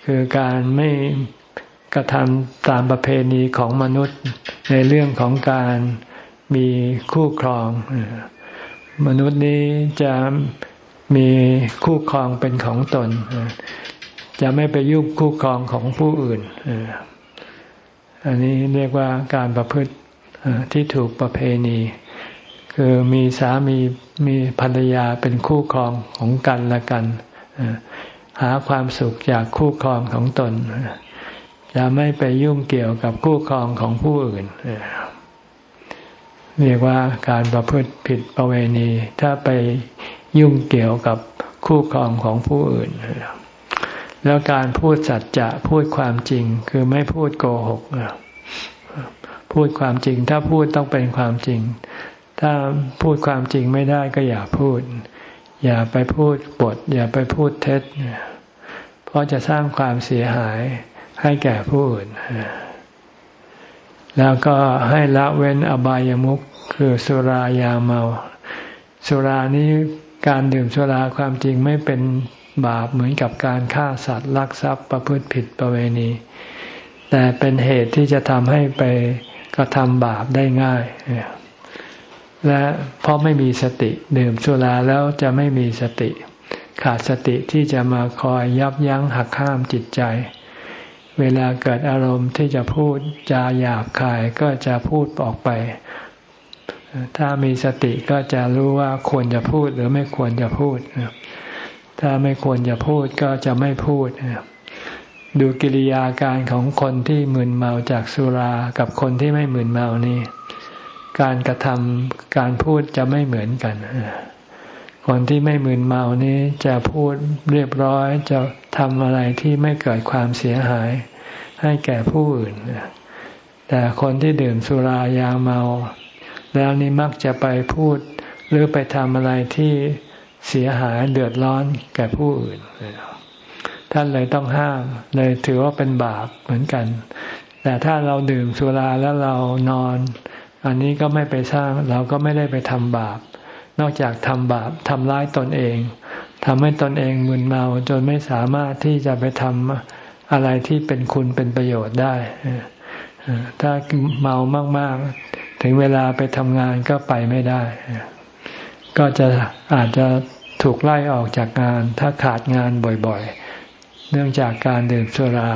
คือการไม่กระทำตามประเพณีของมนุษย์ในเรื่องของการมีคู่ครอง มนุษย์นี้จะมีคู่ครองเป็นของตน จะไม่ไปยุ่งคู่ครองของผู้อื่น อันนี้เรียกว่าการประพฤติที่ถูกประเพณี คือมีสามีมีภรรยาเป็นคู่ครองของกันและกันหาความสุขจากคู่ครองของตนจะไม่ไปยุ่งเกี่ยวกับคู่ครองของผู้อื่นเรียกว่าการประพฤติผิดประเวณี ถ้าไปยุ่งเกี่ยวกับคู่ครองของผู้อื่น แล้วการพูดสัจจะพูดความจริง คือไม่พูดโกหกพูดความจริง ถ้าพูดต้องเป็นความจริง ถ้าพูดความจริงไม่ได้ก็อย่าพูด อย่าไปพูดบทอย่าไปพูดเท็จเพราะจะสร้างความเสียหายให้แก่ผู้อื่นแล้วก็ให้ละเว้นอบายามุขคือสุรายาเมา สุรานี้การดื่มสุราความจริงไม่เป็น บาปเหมือนกับการฆ่าสัตว์ลักทรัพย์ประพฤติผิดประเวณี แต่เป็นเหตุที่จะทำให้ไปกระทำบาปได้ง่าย และเพราะไม่มีสติดื่มสุราแล้วจะไม่มีสติ ขาดสติที่จะมาคอยยับยั้งหักห้ามจิตใจ เวลาเกิดอารมณ์ที่จะพูดจาหยาบคายก็จะพูดออกไปถ้ามีสติก็จะรู้ว่าควรจะพูดหรือไม่ควรจะพูด ถ้าไม่ควรจะพูดก็จะไม่พูดดูกิริยาการของคนที่มึนเมาจากสุรากับคนที่ไม่มึนเมานี่การกระทำการพูดจะไม่เหมือนกันคนที่ไม่มึนเมานี้จะพูดเรียบร้อยจะทำอะไรที่ไม่เกิดความเสียหาย ให้แก่ผู้อื่น แต่คนที่ดื่มสุรายาเมา แล้วนี่มักจะไปพูดหรือไปทำอะไรที่ เสียหายเดือดร้อนแก่ผู้อื่น ท่านเลยต้องห้ามเลยถือว่าเป็นบาปเหมือนกัน แต่ถ้าเราดื่มสุราแล้วเรานอน อันนี้ก็ไม่ไปสร้างเราก็ไม่ได้ไปทำบาป นอกจากทำบาปทำร้ายตนเองทำให้ตนเองมึนเมาจนไม่สามารถที่จะไปทำอะไรที่เป็นคุณเป็นประโยชน์ได้ ถ้าเมามาก ๆ ถึงเวลาไปทำงานก็ไปไม่ได้ ก็จะอาจจะ ถูกไล่ออกจากงาน ถ้าขาดงานบ่อยๆ เนื่องจากการดื่มสุรา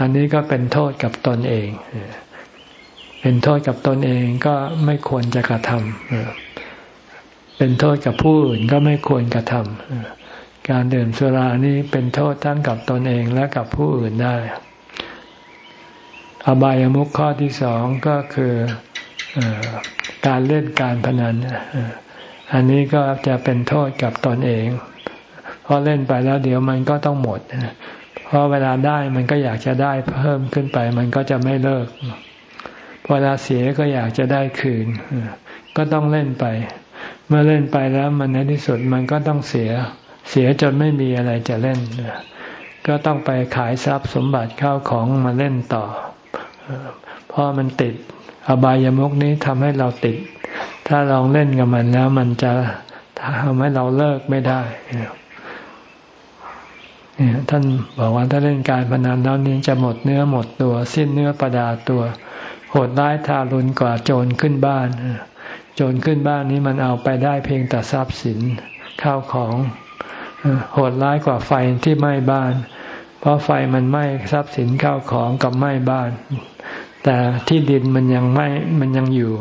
อันนี้ก็เป็นโทษกับตนเอง เป็นโทษกับตนเองก็ไม่ควรจะกระทำเป็นโทษกับผู้อื่นก็ไม่ควรกระทำการดื่มสุรานี้เป็นโทษทั้งกับตนเองและกับผู้อื่นได้อบายามุขข้อที่สองก็คืออการเล่นการพนัน อันนี้ก็จะเป็นโทษกับตนเองเพราะเล่นไปแล้วเดี๋ยวมันก็ต้องหมดเพราะเวลาได้มันก็อยากจะได้เพิ่มขึ้นไป มันก็จะไม่เลิกเวลาเสียก็อยากจะได้คืน ก็ต้องเล่นไป เมื่อเล่นไปแล้วมันในที่สุดมันก็ต้องเสีย เสียจนไม่มีอะไรจะเล่น ก็ต้องไปขายทรัพย์สมบัติเข้าของมาเล่นต่อ เพราะมันติดอบายามุกนี้ทำให้เราติด ถ้าลองเล่นกับมันแล้ว มันจะทำให้เราเลิกไม่ได้ท่านบอกว่าถ้าเล่นการพนันแล้วนี้จะหมดเนื้อหมดตัว สิ้นเนื้อประดาตัว โหดร้ายทารุณกว่าโจรขึ้นบ้านโจรขึ้นบ้านนี้มันเอาไปได้เพียงแต่ทรัพย์สินข้าวของโหดร้ายกว่าไฟที่ไหม้บ้าน เพราะไฟมันไหม้ทรัพย์สินข้าวของกับไหม้บ้าน แต่ที่ดินมันยังไหม่มันยังอยู่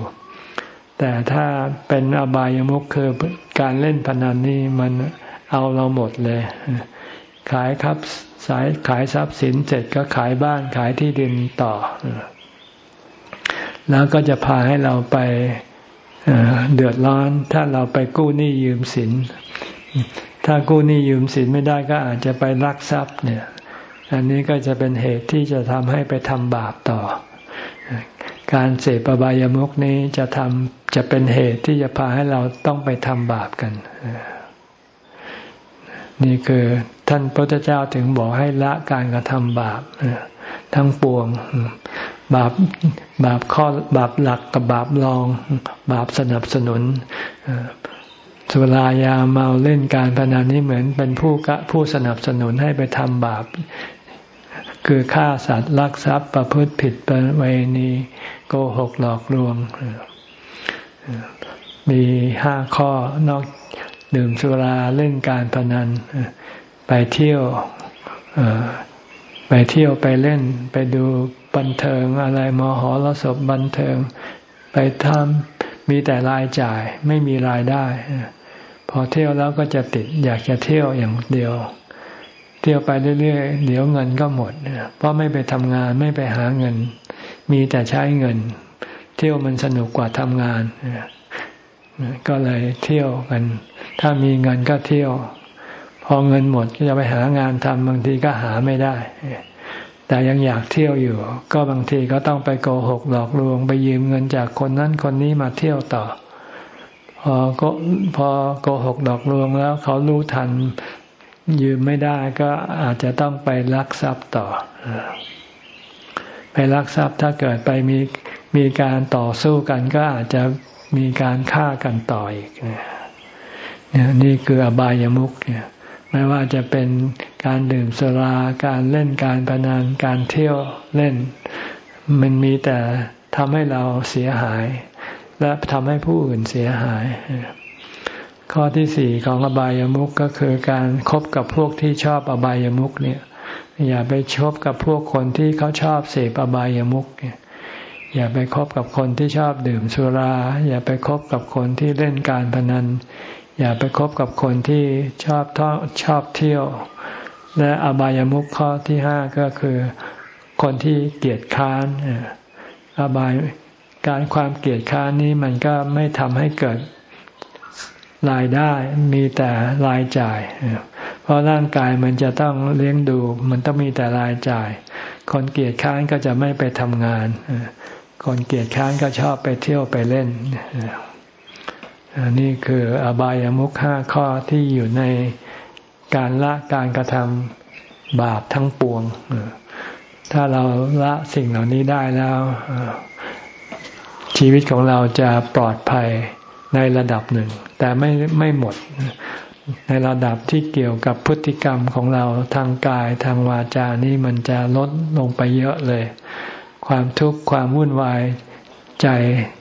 แต่ถ้าเป็นอบายมุขคือการเล่นพนันนี่มันเอาเราหมดเลย ขายครับสายขายทรัพย์สินเสร็จก็ขายบ้านขายที่ดินต่อ แล้วก็จะพาให้เราไปเดือดร้อน ถ้าเราไปกู้หนี้ยืมสิน ถ้ากู้หนี้ยืมสินไม่ได้ก็อาจจะไปลักทรัพย์เนี่ย อันนี้ก็จะเป็นเหตุที่จะทำให้ไปทำบาปต่อ การเสพบายามุกนี้จะทำจะเป็นเหตุที่จะพาให้เราต้องไปทำบาปกัน นี่คือท่านพระเจ้าถึงบอกให้ละการกระทำบาปทั้งปวง บาปบาปข้อบาปหลักกับบาปรอง บาปสนับสนุนสุรายาเมาเล่นการพนันนี้เหมือนเป็นผู้กะผู้สนับสนุนให้ไปทำบาป คือฆ่าสัตว์ลักทรัพย์ประพฤติผิดประเวณีโกหกหลอกลวง มีห้าข้อนอกดื่มสุราเล่นการพนัน ไปเที่ยวไปเที่ยวไปเล่น ไปดูบันเทิงอะไรมหรสพบันเทิง ไปทำมีแต่รายจ่ายไม่มีรายได้ พอเที่ยวแล้วก็จะติดอยากจะเที่ยวอย่างเดียว ที่ยวไปเรื่อยๆ เดี๋ยวเงินก็หมด เพราะไม่ไปทำงานไม่ไปหาเงิน มีแต่ใช้เงิน เที่ยวมันสนุกกว่าทำงาน ก็เลยเที่ยวกัน ถ้ามีเงินก็เที่ยว พอเงินหมดก็จะไปหางานทำบางทีก็หาไม่ได้ แต่ยังอยากเที่ยวอยู่ ก็บางทีก็ต้องไปโกหกหลอกลวง ไปยืมเงินจากคนนั้นคนนี้มาเที่ยวต่อพอก็พอโกหกหลอกลวงแล้วเขารู้ทัน ยืมไม่ได้ก็อาจจะต้องไปลักทรัพย์ต่อ ไปลักทรัพย์ถ้าเกิดไปมีมีการต่อสู้กันก็อาจจะมีการฆ่ากันต่ออีกเนี่ยนี่คืออบายามุกเนี่ยไม่ว่าจะเป็นการดื่มสุรา การเล่นการพนันการเที่ยวเล่น มันมีแต่ทำให้เราเสียหาย และทำให้ผู้อื่นเสียหาย ข้อที่สี่ของอบายามุขก็คือการครบกับพวกที่ชอบอบายามุขเนี่ย อย่าไปชบกับพวกคนที่เขาชอบเสพอบายามุขเนี่ยอย่าไปคบกับคนที่ชอบดื่มสุรา อย่าไปคบกับคนที่เล่นการพนัน อย่าไปคบกับคนที่ชอบท่องชอบเที่ยว และอบายามุขข้อที่ห้าก็คือคนที่เกียจค้านอบายการความเกียจค้านนี้มันก็ไม่ทำให้เกิด รายได้มีแต่รายจ่าย เพราะร่างกายมันจะต้องเลี้ยงดู มันต้องมีแต่รายจ่าย คนเกียจค้านก็จะไม่ไปทำงาน คนเกียจค้านก็ชอบไปเที่ยวไปเล่น นี่คืออบายามุขห้าข้อที่อยู่ในการละการกระทำบาปทั้งปวง ถ้าเราละสิ่งเหล่านี้ได้แล้ว ชีวิตของเราจะปลอดภัย ในระดับหนึ่ง แต่ไม่ไม่หมด ในระดับที่เกี่ยวกับพฤติกรรมของเราทางกายทางวาจานี่มันจะลดลงไปเยอะเลย ความทุกข์ความวุ่นวายใจ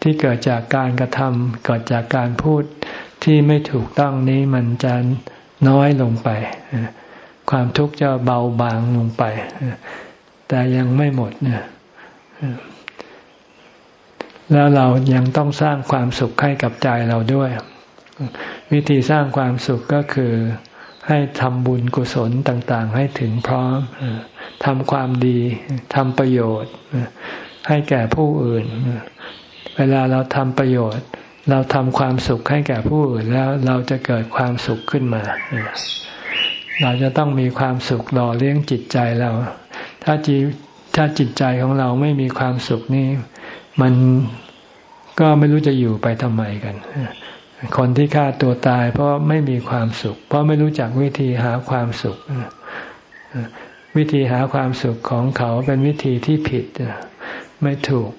ที่เกิดจากการกระทำเกิดจากการพูดที่ไม่ถูกต้องนี้มันจะน้อยลงไป ความทุกข์จะเบาบางลงไป แต่ยังไม่หมดเนี่ย แล้วเรายังต้องสร้างความสุขให้กับใจเราด้วย วิธีสร้างความสุขก็คือให้ทำบุญกุศลต่างๆ ให้ถึงพร้อมทำความดีทำประโยชน์ ให้แก่ผู้อื่น เวลาเราทำประโยชน์ เราทำความสุขให้แก่ผู้อื่นแล้วเราจะเกิดความสุขขึ้นมา เราจะต้องมีความสุขหล่อเลี้ยงจิตใจเรา ถ้าจิถ้าจิตใจของเราไม่มีความสุขนี่ มันก็ไม่รู้จะอยู่ไปทำไมกัน คนที่ฆ่าตัวตาย เพราะไม่มีความสุข เพราะไม่รู้จักวิธีหาความสุข วิธีหาความสุขของเขาเป็นวิธีที่ผิดไม่ถูก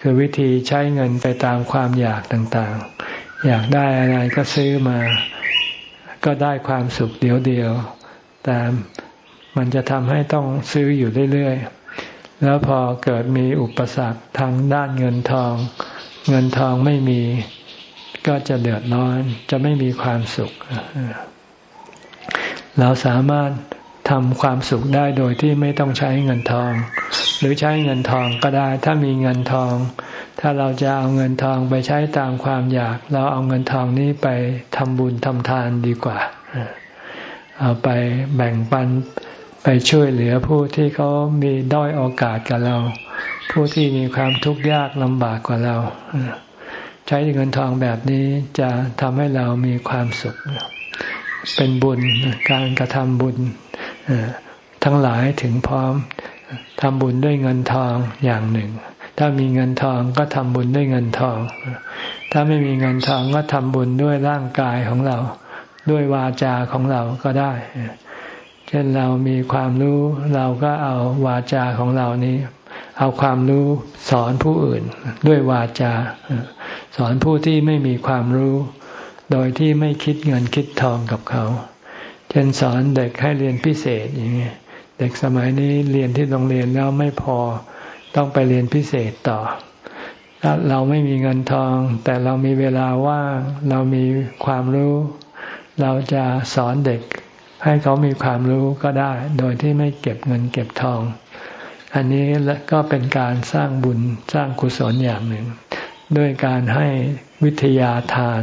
คือวิธีใช้เงินไปตามความอยากต่างๆ อยากได้อะไรก็ซื้อมา ก็ได้ความสุขเดียวเดียวแต่มันจะทำให้ต้องซื้ออยู่เรื่อยๆ แล้วพอเกิดมีอุปสรรคทางด้านเงินทอง เงินทองไม่มีก็จะเดือดร้อนจะไม่มีความสุข เราสามารถทำความสุขได้โดยที่ไม่ต้องใช้เงินทอง หรือใช้เงินทองก็ได้ ถ้ามีเงินทอง ถ้าเราจะเอาเงินทองไปใช้ตามความอยาก เราเอาเงินทองนี้ไปทำบุญทำทานดีกว่า เอาไปแบ่งปัน ไปช่วยเหลือผู้ที่เขามีด้อยโอกาสกับเรา ผู้ที่มีความทุกข์ยากลำบากกว่าเรา ใช้เงินทองแบบนี้จะทำให้เรามีความสุข เป็นบุญการกระทำบุญทั้งหลายถึงพร้อมทำบุญด้วยเงินทองอย่างหนึ่ง ถ้ามีเงินทองก็ทำบุญด้วยเงินทอง ถ้าไม่มีเงินทองก็ทำบุญด้วยร่างกายของเรา ด้วยวาจาของเราก็ได้ ช่นเรามีความรู้เราก็เอาวาจาของเรานี้ เอาความรู้สอนผู้อื่นด้วยวาจา สอนผู้ที่ไม่มีความรู้ โดยที่ไม่คิดเงินคิดทองกับเขา เช่นสอนเด็กให้เรียนพิเศษอย่างนี้เด็กสมัยนี้เรียนที่โรงเรียนแล้วไม่พอต้องไปเรียนพิเศษต่อ ถ้าเราไม่มีเงินทอง แต่เรามีเวลาว่างเรามีความรู้ เราจะสอนเด็ก ให้เขามีความรู้ก็ได้ โดยที่ไม่เก็บเงินเก็บทอง อันนี้ก็เป็นการสร้างบุญสร้างกุศลอย่างหนึ่ง ด้วยการให้วิทยาทาน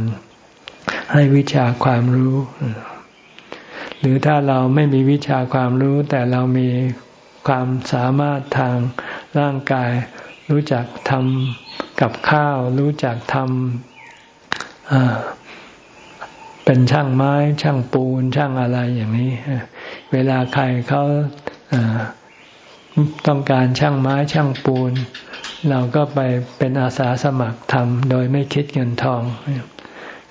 ให้วิชาความรู้ หรือถ้าเราไม่มีวิชาความรู้ แต่เรามีความสามารถทางร่างกาย รู้จักทำกับข้าว รู้จักทำ เป็นช่างไม้ ช่างปูน ช่างอะไรอย่างนี้ เวลาใครเขาต้องการช่างไม้ช่างปูน เราก็ไปเป็นอาสาสมัครทำโดยไม่คิดเงินทอง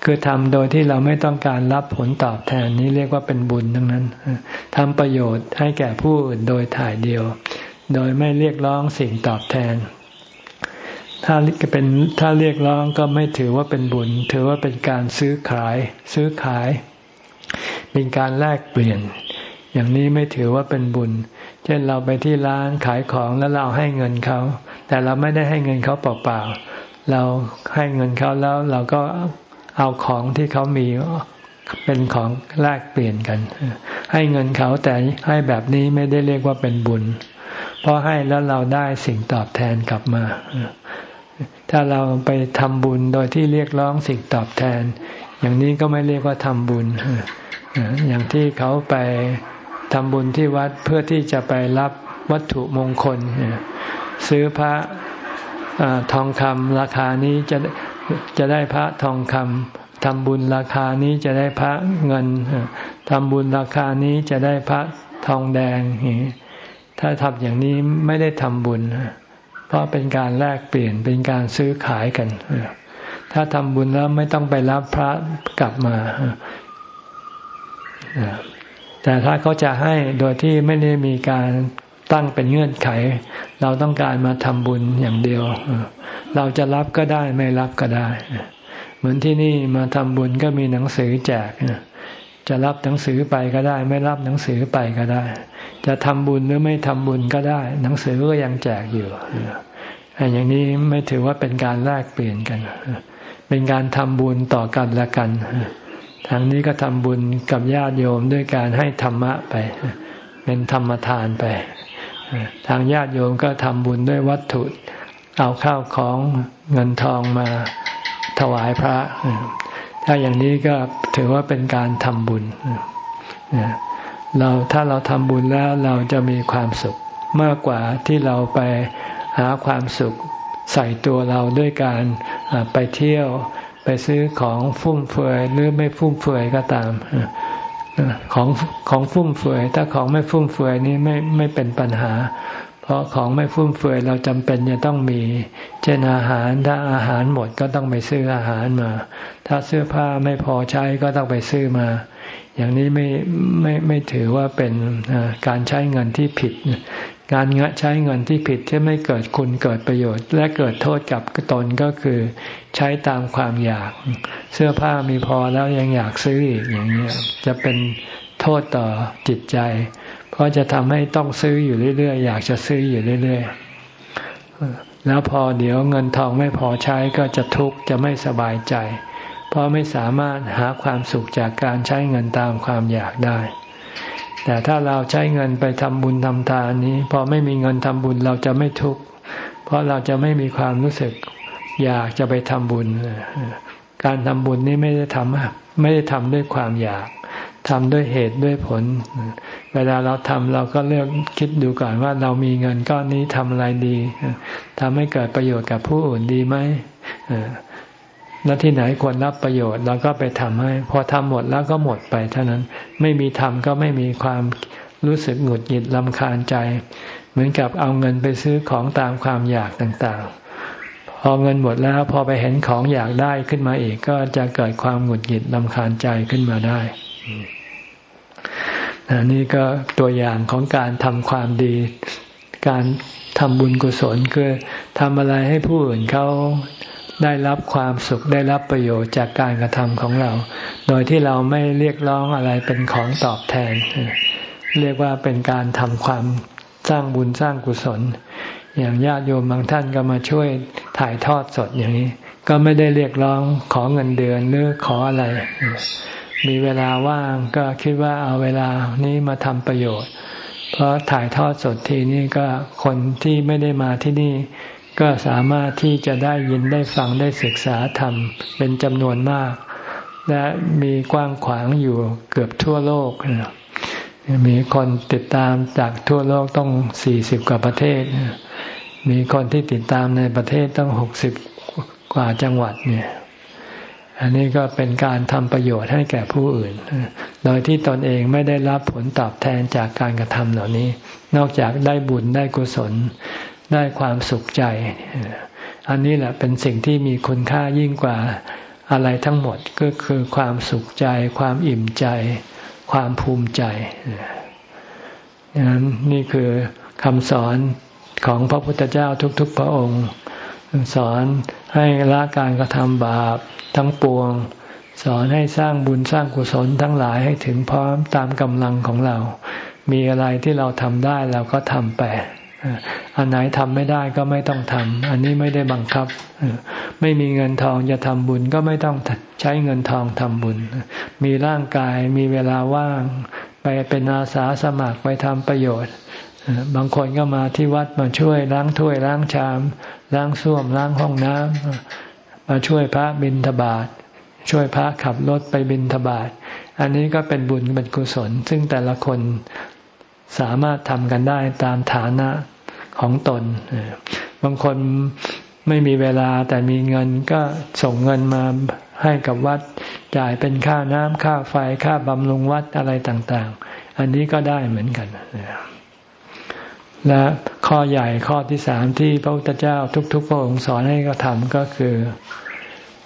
คือทำโดยที่เราไม่ต้องการรับผลตอบแทนนี้เรียกว่าเป็นบุญทั้งนั้นทำประโยชน์ให้แก่ผู้อื่นโดยถ่ายเดียว โดยไม่เรียกร้องสิ่งตอบแทน ถ้าเป็นถ้าเรียกร้องก็ไม่ถือว่าเป็นบุญ ถือว่าเป็นการซื้อขาย ซื้อขาย เป็นการแลกเปลี่ยน อย่างนี้ไม่ถือว่าเป็นบุญ เช่นเราไปที่ร้านขายของแล้วเราให้เงินเขา แต่เราไม่ได้ให้เงินเขาเปล่าๆเราให้เงินเขาแล้วเราก็เอาของที่เขามีเป็นของแลกเปลี่ยนกัน ให้เงินเขาแต่ให้แบบนี้ไม่ได้เรียกว่าเป็นบุญ เพราะให้แล้วเราได้สิ่งตอบแทนกลับมา ถ้าเราไปทำบุญโดยที่เรียกร้องสิ่งตอบแทน อย่างนี้ก็ไม่เรียกว่าทำบุญ อย่างที่เขาไปทำบุญที่วัดเพื่อที่จะไปรับวัตถุมงคล ซื้อพระอทองคำราคานี้จะจะได้พระทองคำทำบุญราคานี้จะได้พระเงินทำบุญราคานี้จะได้พระทองแดง ถ้าทำอย่างนี้ไม่ได้ทำบุญ เพราะเป็นการแลกเปลี่ยนเป็นการซื้อขายกัน ถ้าทำบุญแล้วไม่ต้องไปรับพระกลับมาแต่ถ้าเขาจะให้โดยที่ไม่ได้มีการตั้งเป็นเงื่อนไข เราต้องการมาทำบุญอย่างเดียว เราจะรับก็ได้ไม่รับก็ได้ เหมือนที่นี่มาทำบุญก็มีหนังสือแจก จะรับหนังสือไปก็ได้ ไม่รับหนังสือไปก็ได้ จะทำบุญหรือไม่ทำบุญก็ได้ หนังสือก็ยังแจกอยู่อย่างนี้ไม่ถือว่าเป็นการแลกเปลี่ยนกัน เป็นการทำบุญต่อกันละกันทางนี้ก็ทำบุญกับญาติโยมด้วยการให้ธรรมะไป เป็นธรรมทานไป ทางญาติโยมก็ทำบุญด้วยวัตถุ เอาข้าวของเงินทองมาถวายพระ ถ้าอย่างนี้ก็ถือว่าเป็นการทำบุญเราถ้าเราทำบุญแล้วเราจะมีความสุขมากกว่าที่เราไปหาความสุขใส่ตัวเราด้วยการไปเที่ยวไปซื้อของฟุ่มเฟือยหรือไม่ฟุ่มเฟือยก็ตามของของฟุ่มเฟือยถ้าของไม่ฟุ่มเฟือยนี่ไม่ไม่เป็นปัญหา ราะของไม่ฟุ่มเฟือยเราจำเป็นจะต้องมี เช่นอาหารถ้าอาหารหมดก็ต้องไปซื้ออาหารมา ถ้าเสื้อผ้าไม่พอใช้ก็ต้องไปซื้อมา อย่างนี้ไม่ไม่ไม่ถือว่าเป็นการใช้เงินที่ผิด การใช้เงินที่ผิดที่ไม่เกิดคุณเกิดประโยชน์ และเกิดโทษกับตนก็คือ ใช้ตามความอยาก เสื้อผ้ามีพอแล้วยังอยากซื้ออีกอย่างนี้จะเป็นโทษต่อจิตใจ เพราะจะทำให้ต้องซื้ออยู่เรื่อยๆ อยากจะซื้ออยู่เรื่อยๆ แล้วพอเดี๋ยวเงินทองไม่พอใช้ก็จะทุกข์จะไม่สบายใจ เพราะไม่สามารถหาความสุขจากการใช้เงินตามความอยากได้ แต่ถ้าเราใช้เงินไปทำบุญทำทานนี้ พอไม่มีเงินทำบุญเราจะไม่ทุกข์ เพราะเราจะไม่มีความรู้สึกอยากจะไปทำบุญ การทำบุญนี้ไม่ได้ทำไม่ได้ทำด้วยความอยาก ทำด้วยเหตุด้วยผล เวลาเราทำเราก็เลือกคิดดูก่อนว่าเรามีเงินก้อนนี้ทำอะไรดีทำให้เกิดประโยชน์กับผู้อื่นดีไหมแล้วที่ไหนควรรับประโยชน์เราก็ไปทำให้ พอทำหมดแล้วก็หมดไปเท่านั้น ไม่มีทำก็ไม่มีความรู้สึกหงุดหงิดลำคาญใจ เหมือนกับเอาเงินไปซื้อของตามความอยากต่างๆ พอเงินหมดแล้วพอไปเห็นของอยากได้ขึ้นมาอีกก็จะเกิดความหงุดหงิดลำคาญใจขึ้นมาได้ นี่ก็ตัวอย่างของการทำความดี การทำบุญกุศลคือทำอะไรให้ผู้อื่นเขาได้รับความสุขได้รับประโยชน์จากการกระทำของเรา โดยที่เราไม่เรียกร้องอะไรเป็นของตอบแทน เรียกว่าเป็นการทำความสร้างบุญสร้างกุศล อย่างญาติโยมบางท่านก็มาช่วยถ่ายทอดสดอย่างนี้ ก็ไม่ได้เรียกร้องขอเงินเดือนหรือขออะไร มีเวลาว่างก็คิดว่าเอาเวลานี้มาทำประโยชน์ เพราะถ่ายทอดสดทีนี้ก็คนที่ไม่ได้มาที่นี่ ก็สามารถที่จะได้ยินได้ฟังได้ศึกษาธรรมเป็นจำนวนมาก และมีกว้างขวางอยู่เกือบทั่วโลก มีคนติดตามจากทั่วโลกต้องสี่สิบกว่าประเทศ มีคนที่ติดตามในประเทศต้องหกสิบกว่าจังหวัดเนี่ย อันนี้ก็เป็นการทำประโยชน์ให้แก่ผู้อื่น โดยที่ตนเองไม่ได้รับผลตอบแทนจากการกระทำเหล่านี้ นอกจากได้บุญได้กุศล ได้ความสุขใจ อันนี้แหละเป็นสิ่งที่มีคุณค่ายิ่งกว่าอะไรทั้งหมดก็คือความสุขใจ ความอิ่มใจ ความภูมิใจนั้นนี่คือคำสอนของพระพุทธเจ้าทุก ๆ พระองค์ สอน ให้ละการกระทำบาปทั้งปวง สอนให้สร้างบุญสร้างกุศลทั้งหลายให้ถึงพร้อมตามกำลังของเรา มีอะไรที่เราทำได้เราก็ทำไปอันไหนทำไม่ได้ก็ไม่ต้องทำ อันนี้ไม่ได้บังคับ ไม่มีเงินทองจะทำบุญก็ไม่ต้องใช้เงินทองทำบุญ มีร่างกายมีเวลาว่าง ไปเป็นอาสาสมัครไปทำประโยชน์ บางคนก็มาที่วัดมาช่วยล้างถ้วยล้างชาม ล้างส้วมล้างห้องน้ำมาช่วยพระบิณฑบาตช่วยพระขับรถไปบิณฑบาตอันนี้ก็เป็นบุญเป็นกุศล ซึ่งแต่ละคนสามารถทำกันได้ตามฐานะของตน บางคนไม่มีเวลาแต่มีเงินก็ส่งเงินมาให้กับวัด จ่ายเป็นค่าน้ำค่าไฟค่าบำรุงวัดอะไรต่าง ๆ อันนี้ก็ได้เหมือนกัน และข้อใหญ่ข้อที่สามที่พระพุทธเจ้าทุกๆพระองค์สอนให้กระทำก็คือ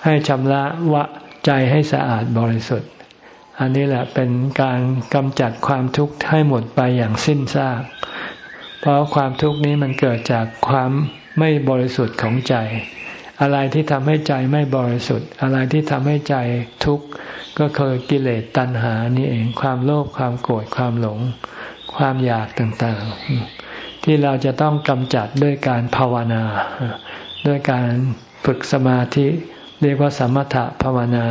ให้ชำระวะใจให้สะอาดบริสุทธิ์ อันนี้แหละเป็นการกำจัดความทุกข์ให้หมดไปอย่างสิ้นซาก เพราะความทุกข์นี้มันเกิดจากความไม่บริสุทธิ์ของใจ อะไรที่ทำให้ใจไม่บริสุทธิ์ อะไรที่ทำให้ใจทุกข์ก็คือกิเลสตัณหานี่เองความโลภความโกรธความหลง ความอยากต่างๆ ที่เราจะต้องกำจัดด้วยการภาวนา ด้วยการฝึกสมาธิเรียกว่าสมถะภาวนา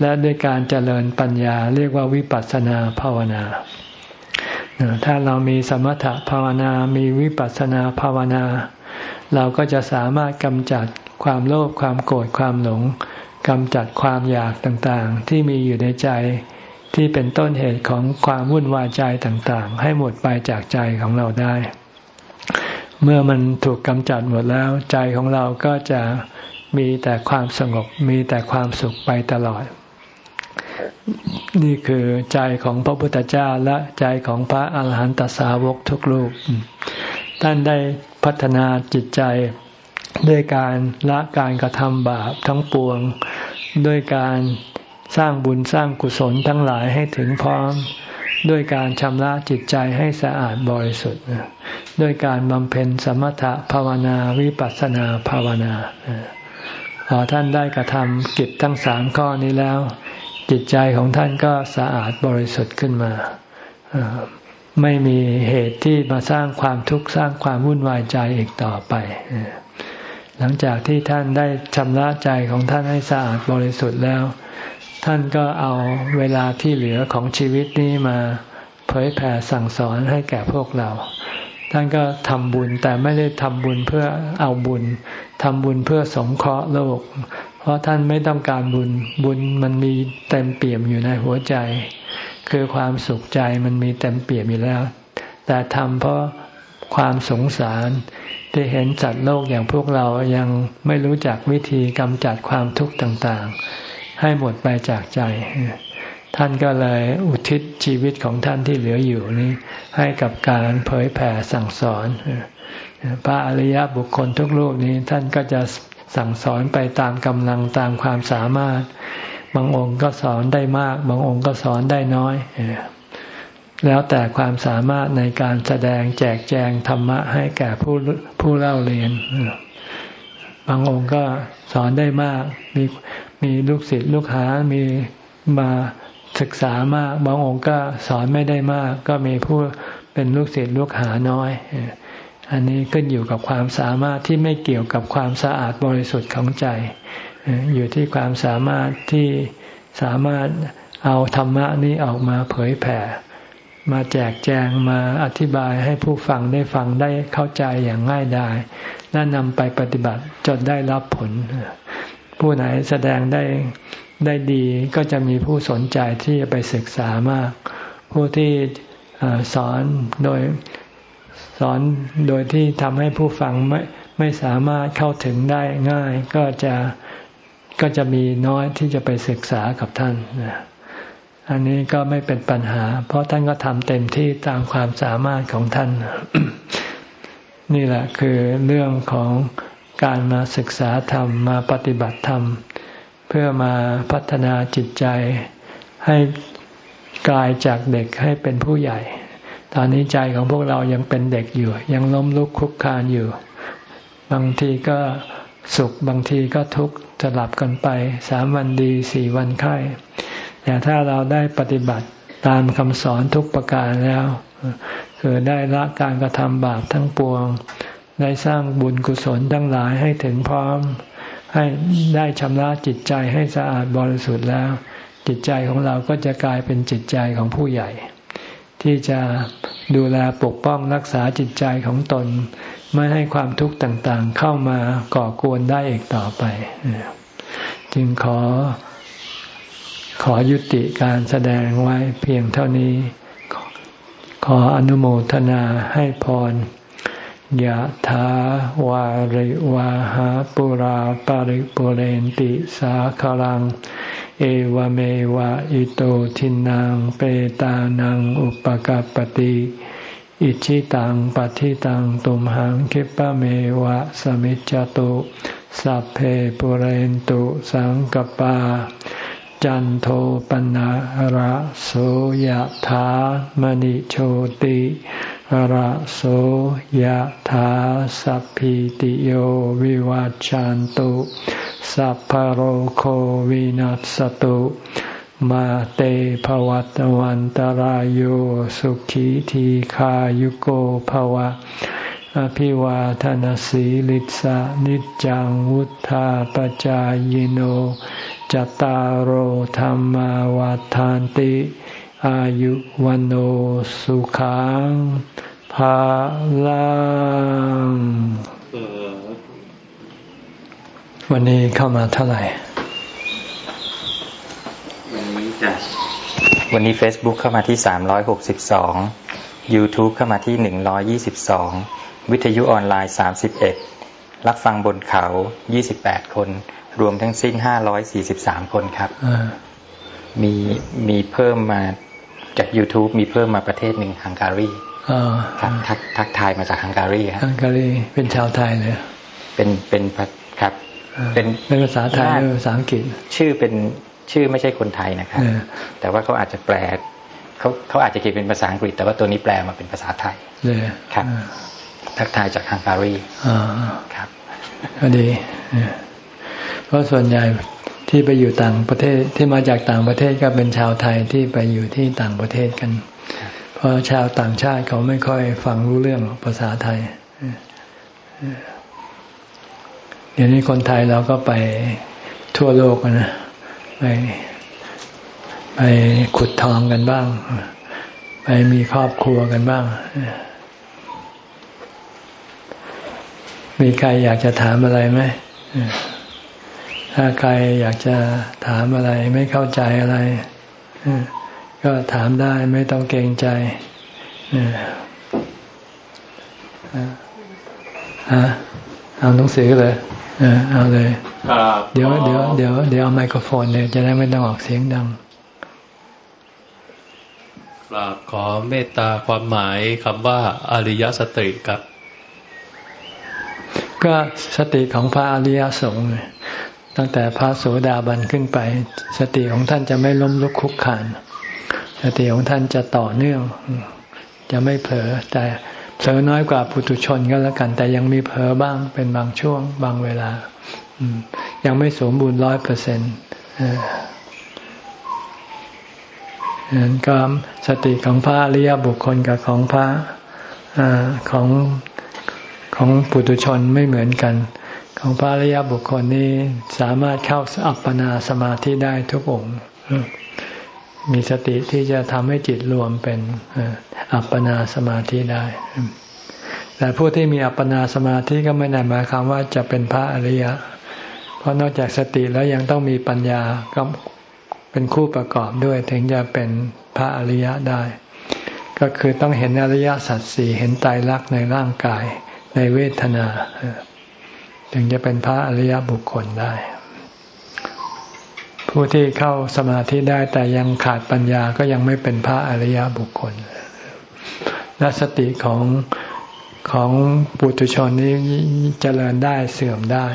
และด้วยการเจริญปัญญาเรียกว่าวิปัสสนาภาวนา ถ้าเรามีสมถะภาวนา มีวิปัสสนาภาวนา เราก็จะสามารถกำจัดความโลภความโกรธความหลงกำจัดความอยากต่างๆ ที่มีอยู่ในใจ ที่เป็นต้นเหตุของความวุ่นวายใจต่างๆ ให้หมดไปจากใจของเราได้ เมื่อมันถูกกำจัดหมดแล้ว ใจของเราก็จะมีแต่ความสงบมีแต่ความสุขไปตลอด นี่คือใจของพระพุทธเจ้าและใจของพระอาหารหันตสาวกทุกรูป ท่านได้พัฒนาจิตใจด้วยการละการกระทำบาปทั้งปวง ด้วยการ สร้างบุญสร้างกุศลทั้งหลายให้ถึงพร้อม ด้วยการชำระจิตใจให้สะอาดบริสุทธิ์ด้วยการบำเพ็ญสมถะภาวนาวิปัสสนาภาวนาพอท่านได้กระทำกิจทั้งสามข้อนี้แล้ว จิตใจของท่านก็สะอาดบริสุทธิ์ขึ้นมาไม่มีเหตุที่มาสร้างความทุกข์สร้างความวุ่นวายใจอีกต่อไป หลังจากที่ท่านได้ชำระใจของท่านให้สะอาดบริสุทธิ์แล้ว ท่านก็เอาเวลาที่เหลือของชีวิตนี้มาเผยแผ่สั่งสอนให้แก่พวกเรา ท่านก็ทำบุญแต่ไม่ได้ทำบุญเพื่อเอาบุญทำบุญเพื่อสงเคราะห์โลก เพราะท่านไม่ต้องการบุญบุญมันมีเต็มเปี่ยมอยู่ในหัวใจ คือความสุขใจมันมีเต็มเปี่ยมอยู่แล้ว แต่ทำเพราะความสงสารที่เห็นจัดโลกอย่างพวกเรายังไม่รู้จักวิธีกำจัดความทุกข์ต่างๆ ให้หมดไปจากใจ ท่านก็เลยอุทิศชีวิตของท่านที่เหลืออยู่นี้ ให้กับการเผยแผ่สั่งสอนพระอริยบุคคลทุกรูปนี้ท่านก็จะสั่งสอนไปตามกำลังตามความสามารถ บางองค์ก็สอนได้มาก บางองค์ก็สอนได้น้อย แล้วแต่ความสามารถในการแสดงแจกแจงธรรมะให้แก่ผู้ผู้เล่าเรียน บางองค์ก็สอนได้มาก มี มีลูกศิษย์ลูกหา มีมาศึกษามาก บางองค์ก็สอนไม่ได้มาก ก็มีผู้เป็นลูกศิษย์ลูกหาน้อย อันนี้ขึ้นอยู่กับความสามารถที่ไม่เกี่ยวกับความสะอาดบริสุทธิ์ของใจ อยู่ที่ความสามารถที่สามารถเอาธรรมะนี้ออกมาเผยแผ่ มาแจกแจงมาอธิบายให้ผู้ฟังได้ฟังได้เข้าใจอย่างง่ายดายและนำไปปฏิบัติจนได้รับผล ผู้ไหนแสดงได้ได้ดีก็จะมีผู้สนใจที่จะไปศึกษามาก ผู้ที่สอนโดยสอนโดยที่ทำให้ผู้ฟังไม่ไม่สามารถเข้าถึงได้ง่าย ก็จะก็จะมีน้อยที่จะไปศึกษากับท่านอันนี้ก็ไม่เป็นปัญหา เพราะท่านก็ทำเต็มที่ตามความสามารถของท่าน นี่แหละคือเรื่องของ การมาศึกษาธรรมมาปฏิบัติธรรม เพื่อมาพัฒนาจิตใจ ให้กลายจากเด็กให้เป็นผู้ใหญ่ ตอนนี้ใจของพวกเรายังเป็นเด็กอยู่ ยังล้มลุกคลุกคานอยู่ บางทีก็สุขบางทีก็ทุกข์สลับกันไปสามวันดีสี่วันไข้แต่ถ้าเราได้ปฏิบัติตามคำสอนทุกประการแล้ว คือได้ละการกระทำบาปทั้งปวง ได้สร้างบุญกุศลทั้งหลายให้ถึงพร้อม ให้ได้ชำระจิตใจให้สะอาดบริสุทธิ์แล้ว จิตใจของเราก็จะกลายเป็นจิตใจของผู้ใหญ่ ที่จะดูแลปกป้องรักษาจิตใจของตน ไม่ให้ความทุกข์ต่างๆ เข้ามาก่อกวนได้อีกต่อไป จึงขอขอยุติการแสดงไว้เพียงเท่านี้ ขออนุโมทนาให้พร ยะถาวาริวาหาปุราปาริปุเรนติสาคลัง เอวเมวะอิโตทินังเปตานังอุปกาปติอิชิตังปฏิตังตุมหังคิปะเมวะสมิจจตุสัพเพปุเรนตุสังกปา จันโทปนะระโสยถามณิโชติ ระโสยถาสัพพิติโยวิวัจจันตุสัพพโรโควินัสตุมาเตภวัตวันตารโยสุขีทีขายุโกภวะ อภิวาทนสีลิสานิจังวุธาปจายโนจตารโหธรรมาวาทานติ อายุวันโอสุขังภาลังวันนี้เข้ามาเท่าไหร่ วันนี้จ้ะวันนี้ Facebook เข้ามาที่ 362 YouTube เข้ามาที่ 122 วิทยุออนไลน์ 31 รับฟังบนเขา 28 คน รวมทั้งสิ้นห้าร้อยสี่สิบสามคนครับ มีมีเพิ่มมา จาก YouTube มีเพิ่มมาประเทศหนึ่งฮังการีทักทักทักทายมาจากฮังการีครับฮังการีเป็นชาวไทยเลยเป็นเป็นครับ เป็นเป็นภาษาไทยหรือภาษาอังกฤษ ชื่อเป็นชื่อไม่ใช่คนไทยนะครับ แต่ว่าเขาอาจจะแปลเขาเขาอาจจะเขียนเป็นภาษาอังกฤษ แต่ว่าตัวนี้แปลมาเป็นภาษาไทยเลยครับ ทักทายจากฮังการีครับก็ดีเพราะส่วนใหญ่ ที่ไปอยู่ต่างประเทศที่มาจากต่างประเทศก็เป็นชาวไทยที่ไปอยู่ที่ต่างประเทศกัน เพราะชาวต่างชาติเขาไม่ค่อยฟังรู้เรื่องภาษาไทยเดี๋ยวนี้คนไทยเราก็ไปทั่วโลกนะไปไปขุดทองกันบ้าง ไปมีครอบครัวกันบ้าง มีใครอยากจะถามอะไรไหม ถ้าใครอยากจะถามอะไรไม่เข้าใจอะไร ก็ถามได้ไม่ต้องเกรงใจฮะเอาหนังสือเลยเอาเลยเดี๋ยวเดี๋ยวเดี๋ยวเดี๋ยวเอาไมโครโฟนเนี่ยจะได้ไม่ต้องออกเสียงดังกราบขอเมตตาความหมายคำว่าอริยสติครับ ก็สติของพระอริยสงฆ์ ตั้งแต่พระโสดาบันขึ้นไป สติของท่านจะไม่ล้มลุกคุกขานสติของท่านจะต่อเนื่อง จะไม่เผลอแต่เผลอน้อยกว่าปุถุชนก็แล้วกัน แต่ยังมีเผลอบ้างเป็นบางช่วงบางเวลายังไม่สมบูรณ์ร้อยเปอร์เซ็นต์นั้นก็สติของพระอริยบุคคลกับของพระอของของปุถุชนไม่เหมือนกัน ของพระอริยบุคคลนี้สามารถเข้าอัปปนาสมาธิได้ทุกองค์มีสติที่จะทำให้จิตรวมเป็นอัปปนาสมาธิได้ แต่ผู้ที่มีอัปปนาสมาธิก็ไม่ได้หมายความว่าจะเป็นพระอริยะ เพราะนอกจากสติแล้วยังต้องมีปัญญาก็เป็นคู่ประกอบด้วยถึงจะเป็นพระอริยะได้ ก็คือต้องเห็นอริยสัจสี่เห็นไตรลักในร่างกายในเวทนา ถึงจะเป็นพระอริยบุคคลได้ ผู้ที่เข้าสมาธิได้แต่ยังขาดปัญญาก็ยังไม่เป็นพระอริยบุคคล และสติของของปุถุชนนี้เจริญได้เสื่อมได้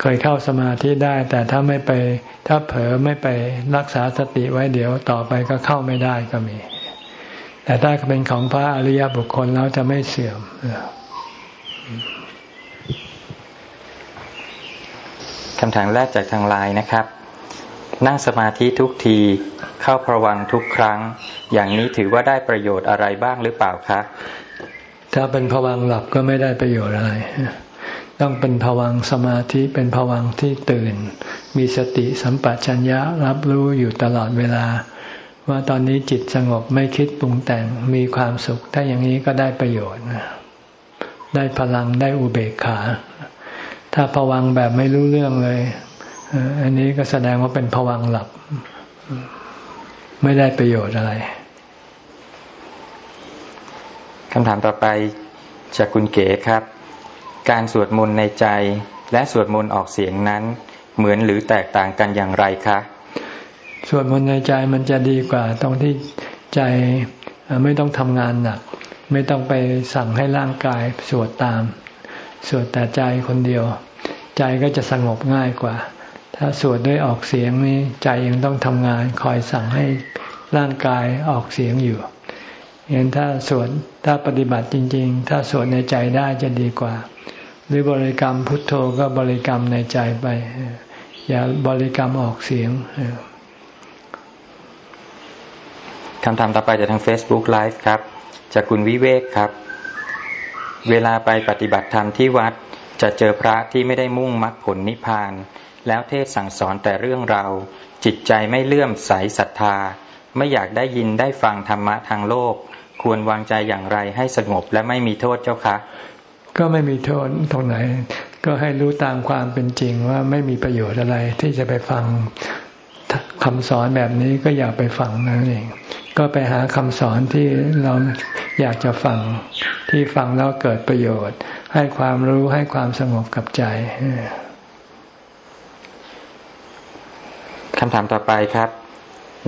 เคยเข้าสมาธิได้ แต่ถ้าไม่ไปถ้าเผลอไม่ไปรักษาสติไว้เดี๋ยวต่อไปก็เข้าไม่ได้ก็มี แต่ถ้าเป็นของพระอริยบุคคลแล้วจะไม่เสื่อม คำถามแรกจากทางไลน์นะครับ นั่งสมาธิทุกที เข้าพระวังทุกครั้ง อย่างนี้ถือว่าได้ประโยชน์อะไรบ้างหรือเปล่าคะถ้าเป็นผวังหลับก็ไม่ได้ประโยชน์อะไร ต้องเป็นผวังสมาธิเป็นผวังที่ตื่น มีสติสัมปชัญญะรับรู้อยู่ตลอดเวลา ว่าตอนนี้จิตสงบไม่คิดปรุงแต่งมีความสุข ถ้าอย่างนี้ก็ได้ประโยชน์ได้พลังได้อุเบกขา ถ้าผวังแบบไม่รู้เรื่องเลย อันนี้ก็แสดงว่าเป็นผวังหลับ ไม่ได้ประโยชน์อะไรคำถามต่อไปจากคุณเก๋ครับ การสวดมนต์ในใจและสวดมนต์ออกเสียงนั้น เหมือนหรือแตกต่างกันอย่างไรคะสวดมนต์ในใจมันจะดีกว่า ตรงที่ใจไม่ต้องทำงานหนัก ไม่ต้องไปสั่งให้ร่างกายสวดตาม สวดแต่ใจคนเดียว ใจก็จะสงบง่ายกว่า ถ้าสวดด้วยออกเสียงนี้ใจยังต้องทำงานคอยสั่งให้ร่างกายออกเสียงอยู่เห็นถ้าสวดถ้าปฏิบัติจริง ๆ ถ้าสวดในใจได้จะดีกว่า หรือบริกรรมพุทโธก็บริกรรมในใจไป อย่าบริกรรมออกเสียงคำถามต่อไปจากทาง Facebook Live ครับ จากคุณวิเวกครับ เวลาไปปฏิบัติธรรมที่วัดจะเจอพระที่ไม่ได้มุ่งมรรคผลนิพพาน แล้วเทศสั่งสอนแต่เรื่องเรา จิตใจไม่เลื่อมใสศรัทธา ไม่อยากได้ยินได้ฟังธรรมะทางโลก ควรวางใจอย่างไรให้สงบและไม่มีโทษเจ้าคะ ก็ไม่มีโทษตรงไหน ก็ให้รู้ตามความเป็นจริงว่าไม่มีประโยชน์อะไรที่จะไปฟังคำสอนแบบนี้ก็อย่าไปฟังนั่นเอง ก็ไปหาคำสอนที่เราอยากจะฟังที่ฟังแล้วเกิดประโยชน์ ให้ความรู้ให้ความสงบกับใจคำถามต่อไปครับ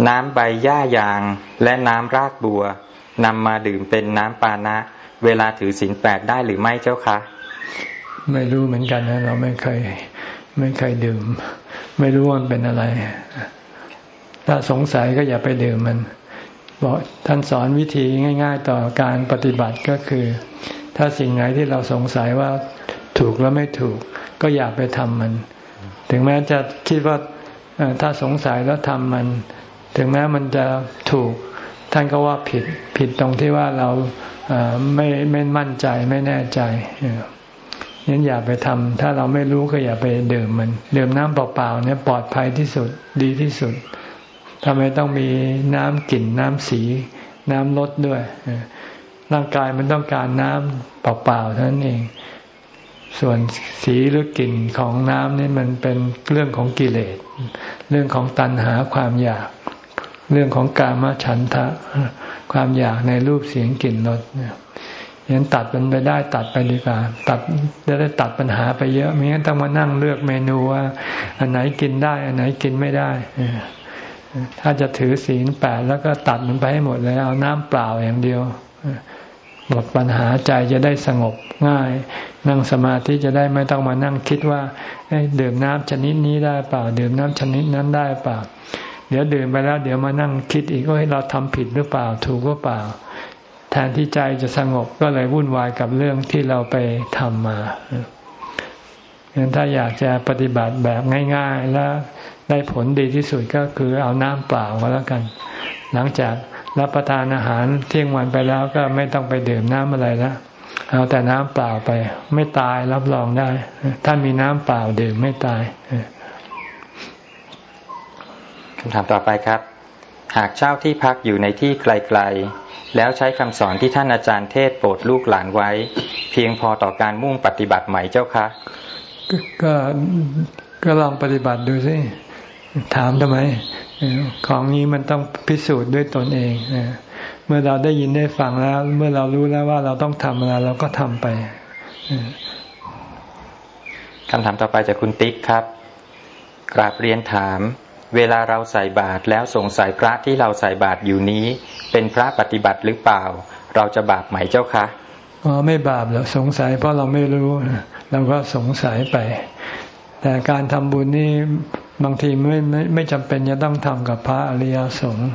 น้ำใบหญ้ายางและน้ำรากบัวนำมาดื่มเป็นน้ำปานะ เวลาถือศีลแปดได้หรือไม่เจ้าคะ ไม่รู้เหมือนกันนะเราไม่เคยไม่เคยดื่ม ไม่รู้ว่ามันเป็นอะไร ถ้าสงสัยก็อย่าไปดื่มมัน บอกท่านสอนวิธีง่าย ๆ ต่อการปฏิบัติก็คือ ถ้าสิ่งไหนที่เราสงสัยว่าถูกแล้วไม่ถูก ก็อย่าไปทำมัน ถึงแม้จะคิดว่าถ้าสงสัยแล้วทำมัน ถึงแม้มันจะถูก ท่านก็ว่าผิดผิดตรงที่ว่าเราไม่ไม่มั่นใจไม่แน่ใจงั้นอย่าไปทำถ้าเราไม่รู้ก็อย่าไปดื่มมัน ดื่มน้ำเปล่าๆเนี่ยปลอดภัยที่สุดดีที่สุด ทำไมต้องมีน้ำกลิ่นน้ำสี น้ำรสด้วยร่างกายมันต้องการน้ำเปล่าๆเท่านั้นเอง ส่วนสีหรือกลิ่นของน้ำนี่มันเป็นเรื่องของกิเลส เรื่องของตัณหาความอยาก เรื่องของกามฉันทะ ความอยากในรูปเสียงกลิ่นรสเนี่ยยันตัดมันไปได้ตัดไปดีกว่า ตัดจะได้ตัดปัญหาไปเยอะไม่งั้นต้องมานั่งเลือกเมนูว่า อันไหนกินได้ อันไหนกินไม่ได้ ถ้าจะถือศีลแปดแล้วก็ตัดมันไปให้หมดเลย เอาน้ำเปล่าอย่างเดียวหมดปัญหาใจจะได้สงบง่าย นั่งสมาธิจะได้ไม่ต้องมานั่งคิดว่าดื่มน้ำชนิดนี้ได้เปล่า ดื่มน้ำชนิดนั้นได้เปล่า เดี๋ยวดื่มไปแล้ว เดี๋ยวมานั่งคิดอีกว่าเราทำผิดหรือเปล่า ถูกหรือเปล่า แทนที่ใจจะสงบก็เลยวุ่นวายกับเรื่องที่เราไปทำมางั้นถ้าอยากจะปฏิบัติแบบง่าย ๆ และ ได้ผลดีที่สุดก็คือเอาน้ำเปล่าก็แล้วกัน หลังจากรับประทานอาหารเที่ยงวันไปแล้วก็ไม่ต้องไปดื่มน้ำอะไรแล้วเอาแต่น้ำเปล่าไป ไม่ตายรับรองได้ ถ้ามีน้ำเปล่าดื่มไม่ตายคำถามต่อไปครับ หากเช่าที่พักอยู่ในที่ไกลๆ แล้วใช้คำสอนที่ท่านอาจารย์เทศโปรดลูกหลานไว้ เพียงพอต่อการมุ่งปฏิบัติใหม่เจ้าคะ ก็ก็ลองปฏิบัติดูสิ ถามทำไม ของนี้มันต้องพิสูจน์ด้วยตนเองเมื่อเราได้ยินได้ฟังแล้ว เมื่อเรารู้แล้วว่าเราต้องทำอะไรเราก็ทำไปคำถามต่อไปจากคุณติ๊กครับ กราบเรียนถาม เวลาเราใส่บาตรแล้วสงสัยพระที่เราใส่บาตรอยู่นี้ เป็นพระปฏิบัติหรือเปล่า เราจะบาปไหมเจ้าคะอ๋อไม่บาปหรอกสงสัยเพราะเราไม่รู้ เราก็สงสัยไป แต่การทำบุญนี่ บางทีไม่ไม่ไม่จำเป็นจะต้องทำกับพระอริยสงฆ์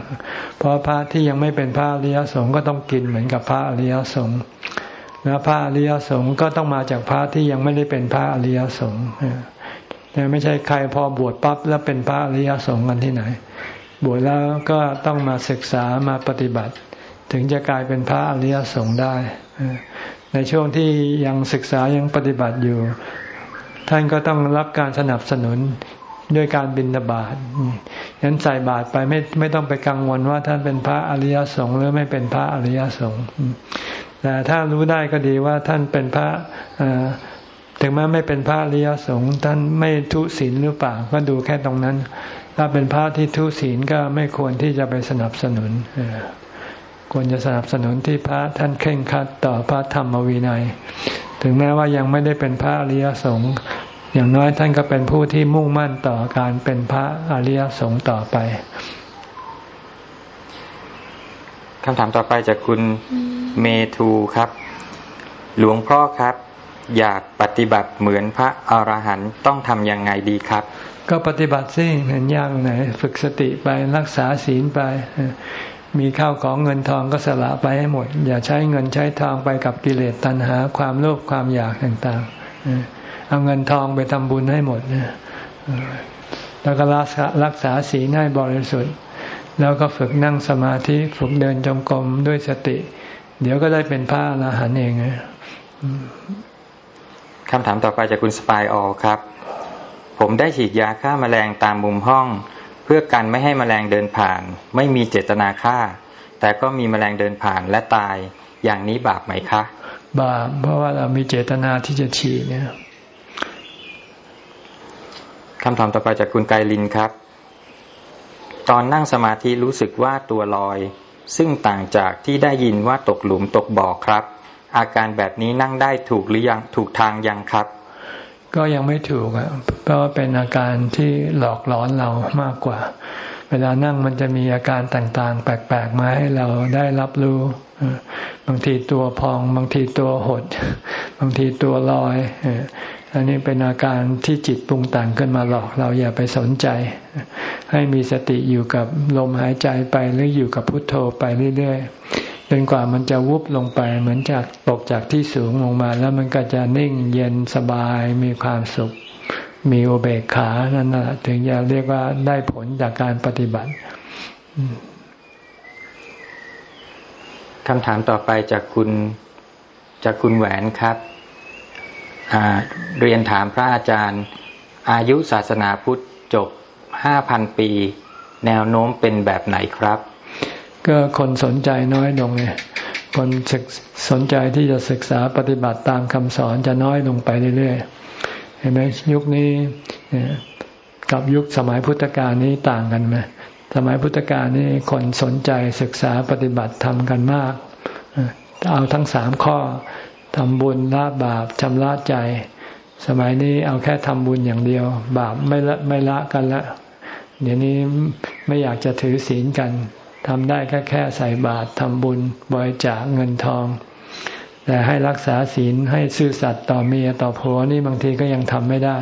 เพราะพระที่ยังไม่เป็นพระอริยสงฆ์ก็ต้องกินเหมือนกับพระอริยสงฆ์แล้วพระอริยสงฆ์ก็ต้องมาจากพระที่ยังไม่ได้เป็นพระอริยสงฆ์แต่ไม่ใช่ใครพอบวชปั๊บแล้วเป็นพระอริยสงฆ์กันที่ไหน บวชแล้วก็ต้องมาศึกษามาปฏิบัติ ถึงจะกลายเป็นพระอริยสงฆ์ได้ ในช่วงที่ยังศึกษายังปฏิบัติอยู่ ท่านก็ต้องรับการสนับสนุน ด้วยการบินบาตยันใส่บาตรไปไม่ไม่ต้องไปกังวลว่าท่านเป็นพระอริยสงฆ์หรือไม่เป็นพระอริยสงฆ์แต่ถ้ารู้ได้ก็ดีว่าท่านเป็นพระถึงแม้ไม่เป็นพระอริยสงฆ์ท่านไม่ทุศีลหรือเปล่าก็ดูแค่ตรงนั้น ถ้าเป็นพระที่ทุศีลก็ไม่ควรที่จะไปสนับสนุนควรจะสนับสนุนที่พระท่านเข่งคัดต่อพระธรรมวินัย ถึงแม้ว่ายังไม่ได้เป็นพระอริยสงฆ์ อย่างน้อยท่านก็เป็นผู้ที่มุ่งมั่นต่อการเป็นพระอริยสงฆ์ต่อไปคำถามต่อไปจากคุณเมทูครับ หลวงพ่อครับ อยากปฏิบัติเหมือนพระอรหันต์ต้องทำยังไงดีครับ ก็ปฏิบัติสิเห็นยากไหน ฝึกสติไปรักษาศีลไปมีข้าวของเงินทองก็สละไปให้หมด อย่าใช้เงินใช้ทองไปกับกิเลสตัณหา ความโลภความอยากต่างๆ เอาเงินทองไปทำบุญให้หมดแล้วก็รักษารักษาศีลให้บริสุทธิ์ แล้วก็ฝึกนั่งสมาธิฝึกเดินจงกรมด้วยสติ เดี๋ยวก็ได้เป็นพระอรหันต์เองคำถามต่อไปจากคุณสปายออครับ ผมได้ฉีดยาฆ่ามาแมลงตามมุมห้อง เพื่อกันไม่ให้มแมลงเดินผ่าน ไม่มีเจตนาฆ่า แต่ก็มีมแมลงเดินผ่านและตายอย่างนี้บาปไหมคะ บาปเพราะว่าเรามีเจตนาที่จะฉีดเนี่ย คำถามต่อไปจากคุณไกลินครับ ตอนนั่งสมาธิรู้สึกว่าตัวลอย ซึ่งต่างจากที่ได้ยินว่าตกหลุมตกบ่อครับ อาการแบบนี้นั่งได้ถูกหรือยังถูกทางยังครับ ก็ยังไม่ถูกอะเพราะว่าเป็นอาการที่หลอกหลอนเรามากกว่า เวลานั่งมันจะมีอาการต่างๆ แปลกๆมาให้เราได้รับรู้บางทีตัวพอง บางทีตัวหด บางทีตัวลอย อันนี้เป็นอาการที่จิตปรุงแต่งขึ้นมาหลอกเราอย่าไปสนใจ ให้มีสติอยู่กับลมหายใจไปหรืออยู่กับพุทโธไปเรื่อยๆจนกว่ามันจะวุบลงไปเหมือนจากตกจากที่สูงลงมา แล้วมันก็จะนิ่งเย็นสบายมีความสุข มีโอเบกขานั่นแหละถึงจะเรียกว่าได้ผลจากการปฏิบัติคำถามต่อไปจากคุณจากคุณแหวนครับ เรียนถามพระอาจารย์ อายุศาสนาพุทธจบห้าพันปี แนวโน้มเป็นแบบไหนครับ ก็คนสนใจน้อยลงไงคนสนใจที่จะศึกษาปฏิบัติตามคำสอนจะน้อยลงไปเรื่อยๆเห็นไหมยุคนี้กับยุคสมัยพุทธกาลนี้ต่างกันไหมสมัยพุทธกาลนี้คนสนใจศึกษาปฏิบัติทำกันมาก เอาทั้งสามข้อ ทำบุญละบาปชำระใจ สมัยนี้เอาแค่ทำบุญอย่างเดียว บาปไม่ละไม่ละกันละ เดี๋ยวนี้ไม่อยากจะถือศีลกันทำได้แค่แค่ใส่บาตรทำบุญบริจาคเงินทอง แต่ให้รักษาศีลให้ซื่อสัตย์ต่อเมียต่อผัวนี่บางทีก็ยังทำไม่ได้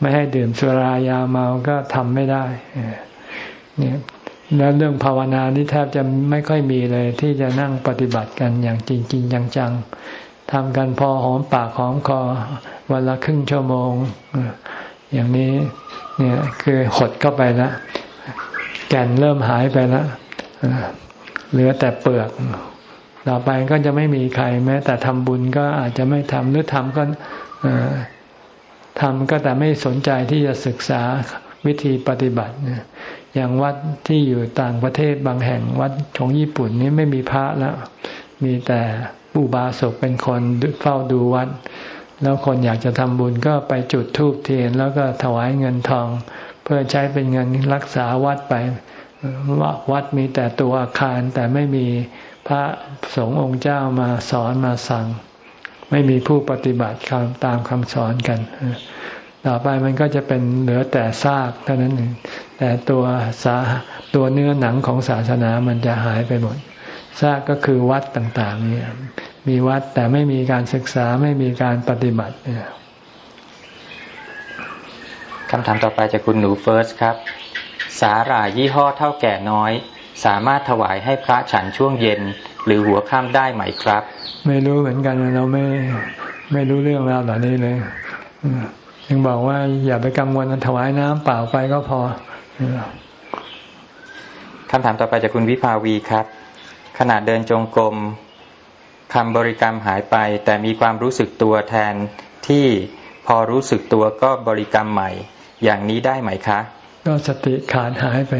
ไม่ให้ดื่มสุรายาเมาก็ทำไม่ได้เนี่ย แล้วเรื่องภาวนานี่แทบจะไม่ค่อยมีเลย ที่จะนั่งปฏิบัติกันอย่างจริงจริงจังๆทำกันพอหอมปากหอมคอวันละครึ่งชั่วโมง อย่างนี้เนี่ยคือหดเข้าไปแล้วแก่นเริ่มหายไปแล้วเหลือแต่เปลือก ต่อไปก็จะไม่มีใครแม้ แต่ทำบุญก็อาจจะไม่ทำหรือทำก็ทำก็แต่ไม่สนใจที่จะศึกษาวิธีปฏิบัติ อย่างวัดที่อยู่ต่างประเทศบางแห่งวัดของญี่ปุ่นนี้ไม่มีพระแล้ว มีแต่ปูบาศกเป็นคนเฝ้าดูวัด แล้วคนอยากจะทำบุญก็ไปจุดธูปเทียน แล้วก็ถวายเงินทอง เพื่อใช้เป็นเงินรักษาวัดไปวัดมีแต่ตัวอาคารแต่ไม่มีพระสงฆ์องค์เจ้ามาสอนมาสั่ง ไม่มีผู้ปฏิบัติคำตามคำสอนกัน ต่อไปมันก็จะเป็นเหลือแต่ซากเท่านั้นเองแต่ตัวสาตัวเนื้อหนังของศาสนามันจะหายไปหมดซากก็คือวัดต่าง ๆ เนี่ย มีวัดแต่ไม่มีการศึกษาไม่มีการปฏิบัติเนี่ยคำถามต่อไปจากคุณหนูเฟิร์สครับ สาหร่ายยี่ห้อเท่าแก่น้อย สามารถถวายให้พระฉันช่วงเย็น หรือหัวค่ำได้ไหมครับ ไม่รู้เหมือนกันเราไม่ไม่รู้เรื่องราวเหล่านี้เลย ยังบอกว่าอย่าไปกังวลถวายน้ำเปล่าไปก็พอคำถามต่อไปจากคุณวิภาวีครับ ขณะเดินจงกรมคำบริกรรมหายไป แต่มีความรู้สึกตัวแทนที่พอรู้สึกตัวก็บริกรรมใหม่ อย่างนี้ได้ไหมคะ ก็สติขาดหายไป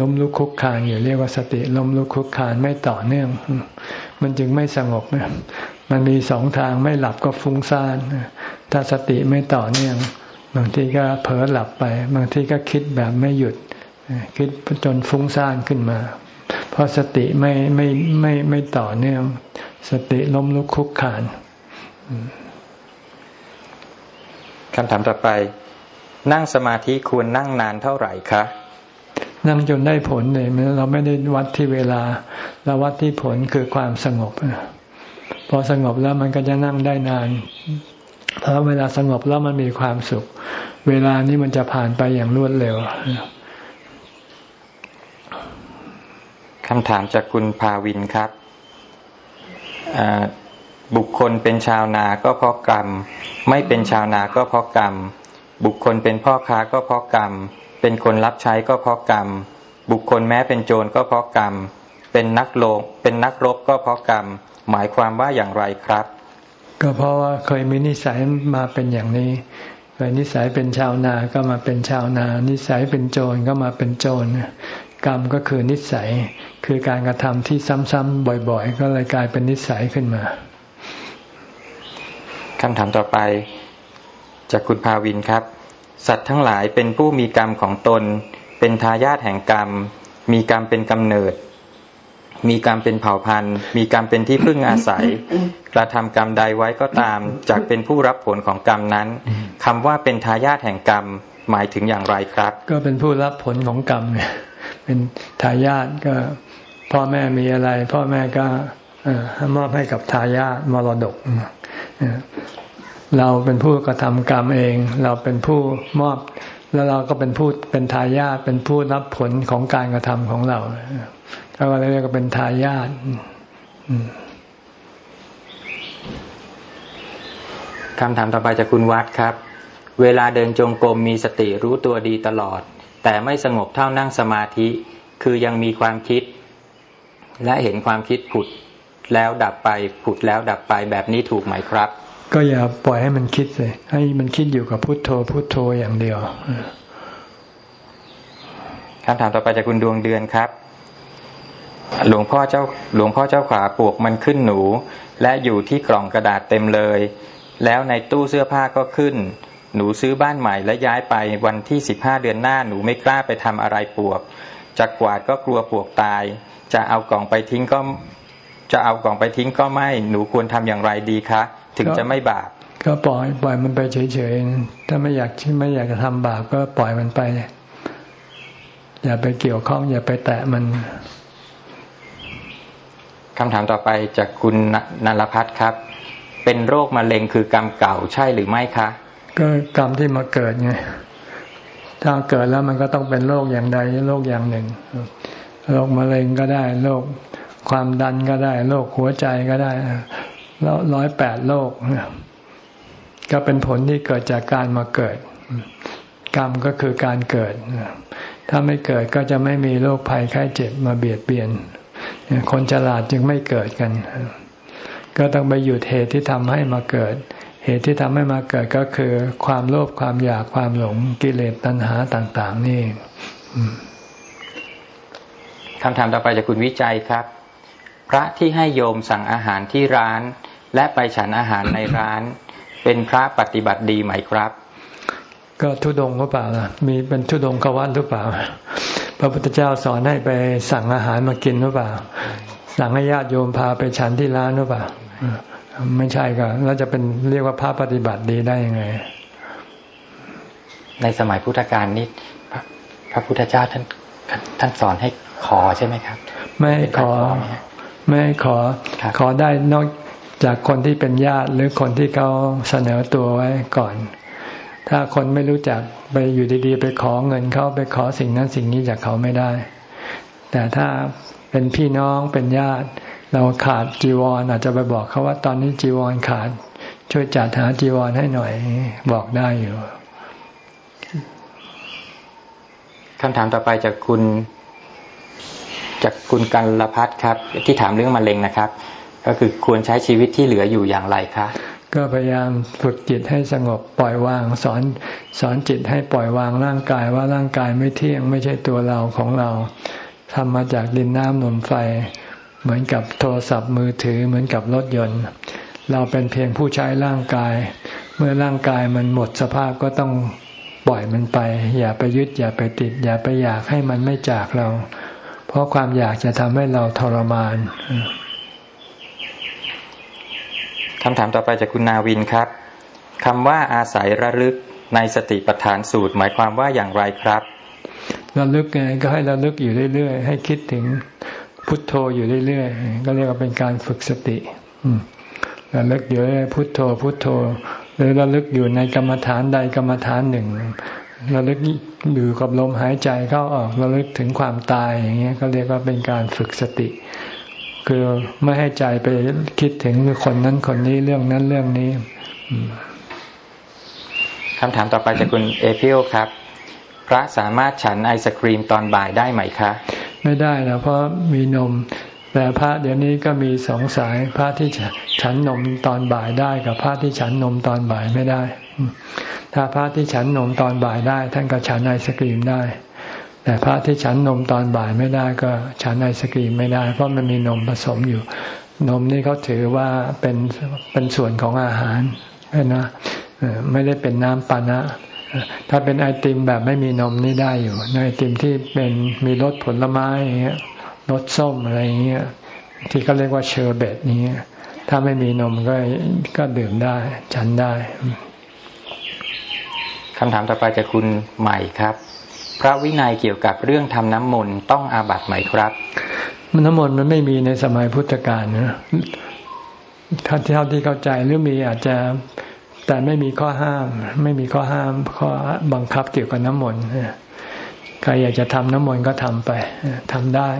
ล้มลุกคุกคานอยู่เรียกว่าสติล้มลุกคุกคานไม่ต่อเนื่อง มันจึงไม่สงบมันมีสองทางไม่หลับก็ฟุ้งซ่าน ถ้าสติไม่ต่อเนื่อง บางทีก็เผลอหลับไป บางทีก็คิดแบบไม่หยุด คิดจนฟุ้งซ่านขึ้นมา เพราะสติไม่ไม่ไม่ไม่ต่อเนื่อง สติล้มลุกคุกคานคำถามต่อไป นั่งสมาธิควรนั่งนานเท่าไหร่คะนั่งจนได้ผลเลยเราไม่ได้วัดที่เวลา เราวัดที่ผลคือความสงบพอสงบแล้วมันก็จะนั่งได้นาน เพราะเวลาสงบแล้วมันมีความสุข เวลานี้มันจะผ่านไปอย่างรวดเร็วคำถามจากคุณภาวินครับ บุคคลเป็นชาวนาก็เพราะกรรม ไม่เป็นชาวนาก็เพราะกรรม บุคคลเป็นพ่อค้าก็เพราะกรรม เป็นคนรับใช้ก็เพราะกรรม บุคคลแม้เป็นโจรก็เพราะกรรม เป็นนักโลงเป็นนักรบก็เพราะกรรม หมายความว่าอย่างไรครับ ก็เพราะว่าเคยมีนิสัยมาเป็นอย่างนี้เคยนิสัยเป็นชาวนาก็มาเป็นชาวนา นิสัยเป็นโจรก็มาเป็นโจรกรรมก็คือนิสัยคือการกระทำที่ซ้ำๆบ่อย ๆ ก็เลยกลายเป็นนิสัยขึ้นมาคำถามต่อไป จากคุณภาวินครับ สัตว์ทั้งหลายเป็นผู้มีกรรมของตน เป็นทายาทแห่งกรรม มีกรรมเป็นกำเนิด มีกรรมเป็นเผ่าพันธุ์ มีกรรมเป็นที่พึ่งอาศัย กระทำกรรมใดไว้ก็ตามจากเป็นผู้รับผลของกรรมนั้นคำว่าเป็นทายาทแห่งกรรมหมายถึงอย่างไรครับ ก็เป็นผู้รับผลของกรรมเนี่ยเป็นทายาทก็พ่อแม่มีอะไร พ่อแม่ก็มอบให้กับทายาทมรดกเราเป็นผู้กระทำกรรมเอง เราเป็นผู้มอบ แล้วเราก็เป็นผู้เป็นทายาทเป็นผู้รับผลของการกระทำของเรา ถ้าเราเรียกว่าเป็นทายาทคำถามต่อไปจากคุณวัดครับ เวลาเดินจงกรมมีสติรู้ตัวดีตลอด แต่ไม่สงบเท่านั่งสมาธิ คือยังมีความคิด และเห็นความคิดผุดแล้วดับไปผุดแล้วดับไปแบบนี้ถูกไหมครับ ก็อย่าปล่อยให้มันคิดเลยให้มันคิดอยู่กับพุทโธพุทโธอย่างเดียวคำถามต่อไปจากคุณดวงเดือนครับ หลวงพ่อเจ้าหลวงพ่อเจ้าขาปลวกมันขึ้นหนู และอยู่ที่กล่องกระดาษเต็มเลย แล้วในตู้เสื้อผ้าก็ขึ้น หนูซื้อบ้านใหม่และย้ายไปวันที่สิบห้าเดือนหน้าหนูไม่กล้าไปทำอะไรปลวกจะกวาดก็กลัวปลวกตาย จะเอากล่องไปทิ้งก็ จะเอากล่องไปทิ้งก็ไม่หนูควรทำอย่างไรดีคะ ถึงจะไม่บาปก็ปล่อยปล่อยมันไปเฉยๆถ้าไม่อยากไม่อยากจะทำบาปก็ปล่อยมันไปอย่าไปเกี่ยวข้องอย่าไปแตะมัน คำถามต่อไปจากคุณนันพัฒน์ครับ เป็นโรคมะเร็งคือกรรมเก่าใช่หรือไม่คะก็กรรมที่มาเกิดไงถ้าเกิดแล้วมันก็ต้องเป็นโรคอย่างใดโรคอย่างหนึ่งโรคมะเร็งก็ได้โรคความดันก็ได้โรคหัวใจก็ได้แล้วร้อยแปดโรคก็เป็นผลที่เกิดจากการมาเกิด กรรมก็คือการเกิดถ้าไม่เกิดก็จะไม่มีโรคภัยไข้เจ็บมาเบียดเบียน คนฉลาดจึงไม่เกิดกัน ก็ต้องไปหยุดเหตุที่ทำให้มาเกิด เหตุที่ทำให้มาเกิดก็คือ ความโลภความอยากความหลงกิเลสตัณหาต่าง ๆ นี่คำถามต่อไปจากคุณวิจัยครับ พระที่ให้โยมสั่งอาหารที่ร้าน และไปฉันอาหารในร้าน เป็นพระปฏิบัติดีไหมครับ ก็ทุดงหรือเปล่าล่ะมีเป็นทุดงกวัตหรือเปล่า พระพุทธเจ้าสอนให้ไปสั่งอาหารมากินหรือเปล่า สั่งให้ญาติโยมพาไปฉันที่ร้านหรือเปล่า ไม่ใช่ก็แล้วจะเป็นเรียกว่าพระปฏิบัติดีได้ยังไง ในสมัยพุทธกาลนี่พระพุทธเจ้าท่านท่านสอนให้ขอใช่ไหมครับ ไม่ขอ ไม่ขอ ขอได้นอกจากคนที่เป็นญาติหรือคนที่เขาเสนอตัวไว้ก่อน ถ้าคนไม่รู้จัก ไปอยู่ดีๆ ไปขอเงินเขาไปขอสิ่งนั้นสิ่งนี้จากเขาไม่ได้ แต่ถ้าเป็นพี่น้องเป็นญาติ เราขาดจีวรออาจจะไปบอกเขาว่าตอนนี้จีวรขาด ช่วยจัดหาจีวรให้หน่อยบอกได้อยู่คำถามต่อไปจากคุณ จากคุณกัลพัฒครับ ที่ถามเรื่องมะเร็งนะครับ ก็คือควรใช้ชีวิตที่เหลืออยู่อย่างไรคะ ก็พยายามฝึกจิตให้สงบปล่อยวาง สอนสอนจิตให้ปล่อยวางร่างกายว่าร่างกายไม่เที่ยงไม่ใช่ตัวเราของเราทำมาจากดินน้ำลมไฟ เหมือนกับโทรศัพท์มือถือเหมือนกับรถยนต์ เราเป็นเพียงผู้ใช้ร่างกาย เมื่อร่างกายมันหมดสภาพก็ต้องปล่อยมันไป อย่าไปยึดอย่าไปติด อย่าไปอยากให้มันไม่จากเรา เพราะความอยากจะทำให้เราทรมาน คำถามต่อไปจากคุณนาวินครับคำว่าอาศัยระลึกในสติปัฏฐานสูตร หมายความว่าอย่างไรครับ ระลึกไงก็ให้ระลึกอยู่เรื่อยๆ ให้คิดถึงพุทโธอยู่เรื่อยๆ ก็เรียกว่าเป็นการฝึกสติระลึกอยู่เรื่อยพุทโธ พุทโธ หรือระลึกอยู่ในกรรมฐานใดกรรมฐานหนึ่งระลึกอยู่กับลมหายใจเข้าออกระลึกถึงความตายอย่างเงี้ยก็เรียกว่าเป็นการฝึกสติ คือไม่ให้ใจไปคิดถึงคนนั้นคนนี้เรื่องนั้นเรื่องนี้คำถามต่อไปจากคุณเอพิลครับ พระสามารถฉันไอศครีมตอนบ่ายได้ไหมคะ ไม่ได้นะเพราะมีนม แต่พระเดี๋ยวนี้ก็มีสองสาย พระที่ฉันนมตอนบ่ายได้ กับพระที่ฉันนมตอนบ่ายไม่ได้ ถ้าพระที่ฉันนมตอนบ่ายได้ ท่านก็ฉันไอศกรีมได้ แต่พระที่ฉันนมตอนบ่ายไม่ได้ก็ฉันไอศกรีมไม่ได้ เพราะมันมีนมผสมอยู่ นมนี่เขาถือว่าเป็นเป็นส่วนของอาหารนะไม่ได้เป็นน้ำปานะ ถ้าเป็นไอติมแบบไม่มีนมนี่ได้อยู่ไอติมที่เป็นมีรสผลไม้อย่างเงี้ยรสส้มอะไรอย่างเงี้ยที่เขาเรียกว่าเชอร์เบตนี้ถ้าไม่มีนมก็ก็ดื่มได้ ฉันได้คำถามต่อไปจากคุณใหม่ครับ พระวินัยเกี่ยวกับเรื่องทำน้ำมนต์ต้องอาบัตไหมครับมันน้ำมนต์มันไม่มีในสมัยพุทธกาลนะถ้าเท่าที่เข้าใจหรือมีอาจจะแต่ไม่มีข้อห้าม ไม่มีข้อห้ามข้อบังคับเกี่ยวกับน้ำมนต์ใครอยากจะทำน้ำมนต์ก็ทำไปทำได้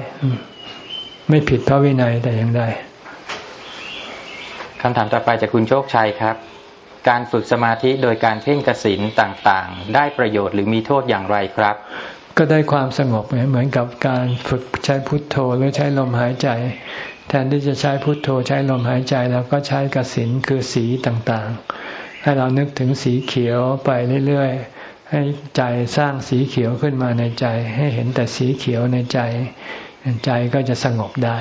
ไม่ผิดพระวินัยแต่อย่างใดคำถามต่อไปจากคุณโชคชัยครับ การฝึกสมาธิโดยการเพ่งกสินต่างๆ ได้ประโยชน์หรือมีโทษอย่างไรครับ ก็ได้ความสงบเหมือนกับการฝึกใช้พุทโธหรือใช้ลมหายใจ แทนที่จะใช้พุทโธใช้ลมหายใจเราก็ใช้กสินคือสีต่างๆ ให้เรานึกถึงสีเขียวไปเรื่อยๆ ให้ใจสร้างสีเขียวขึ้นมาในใจ ให้เห็นแต่สีเขียวในใจ ใจก็จะสงบได้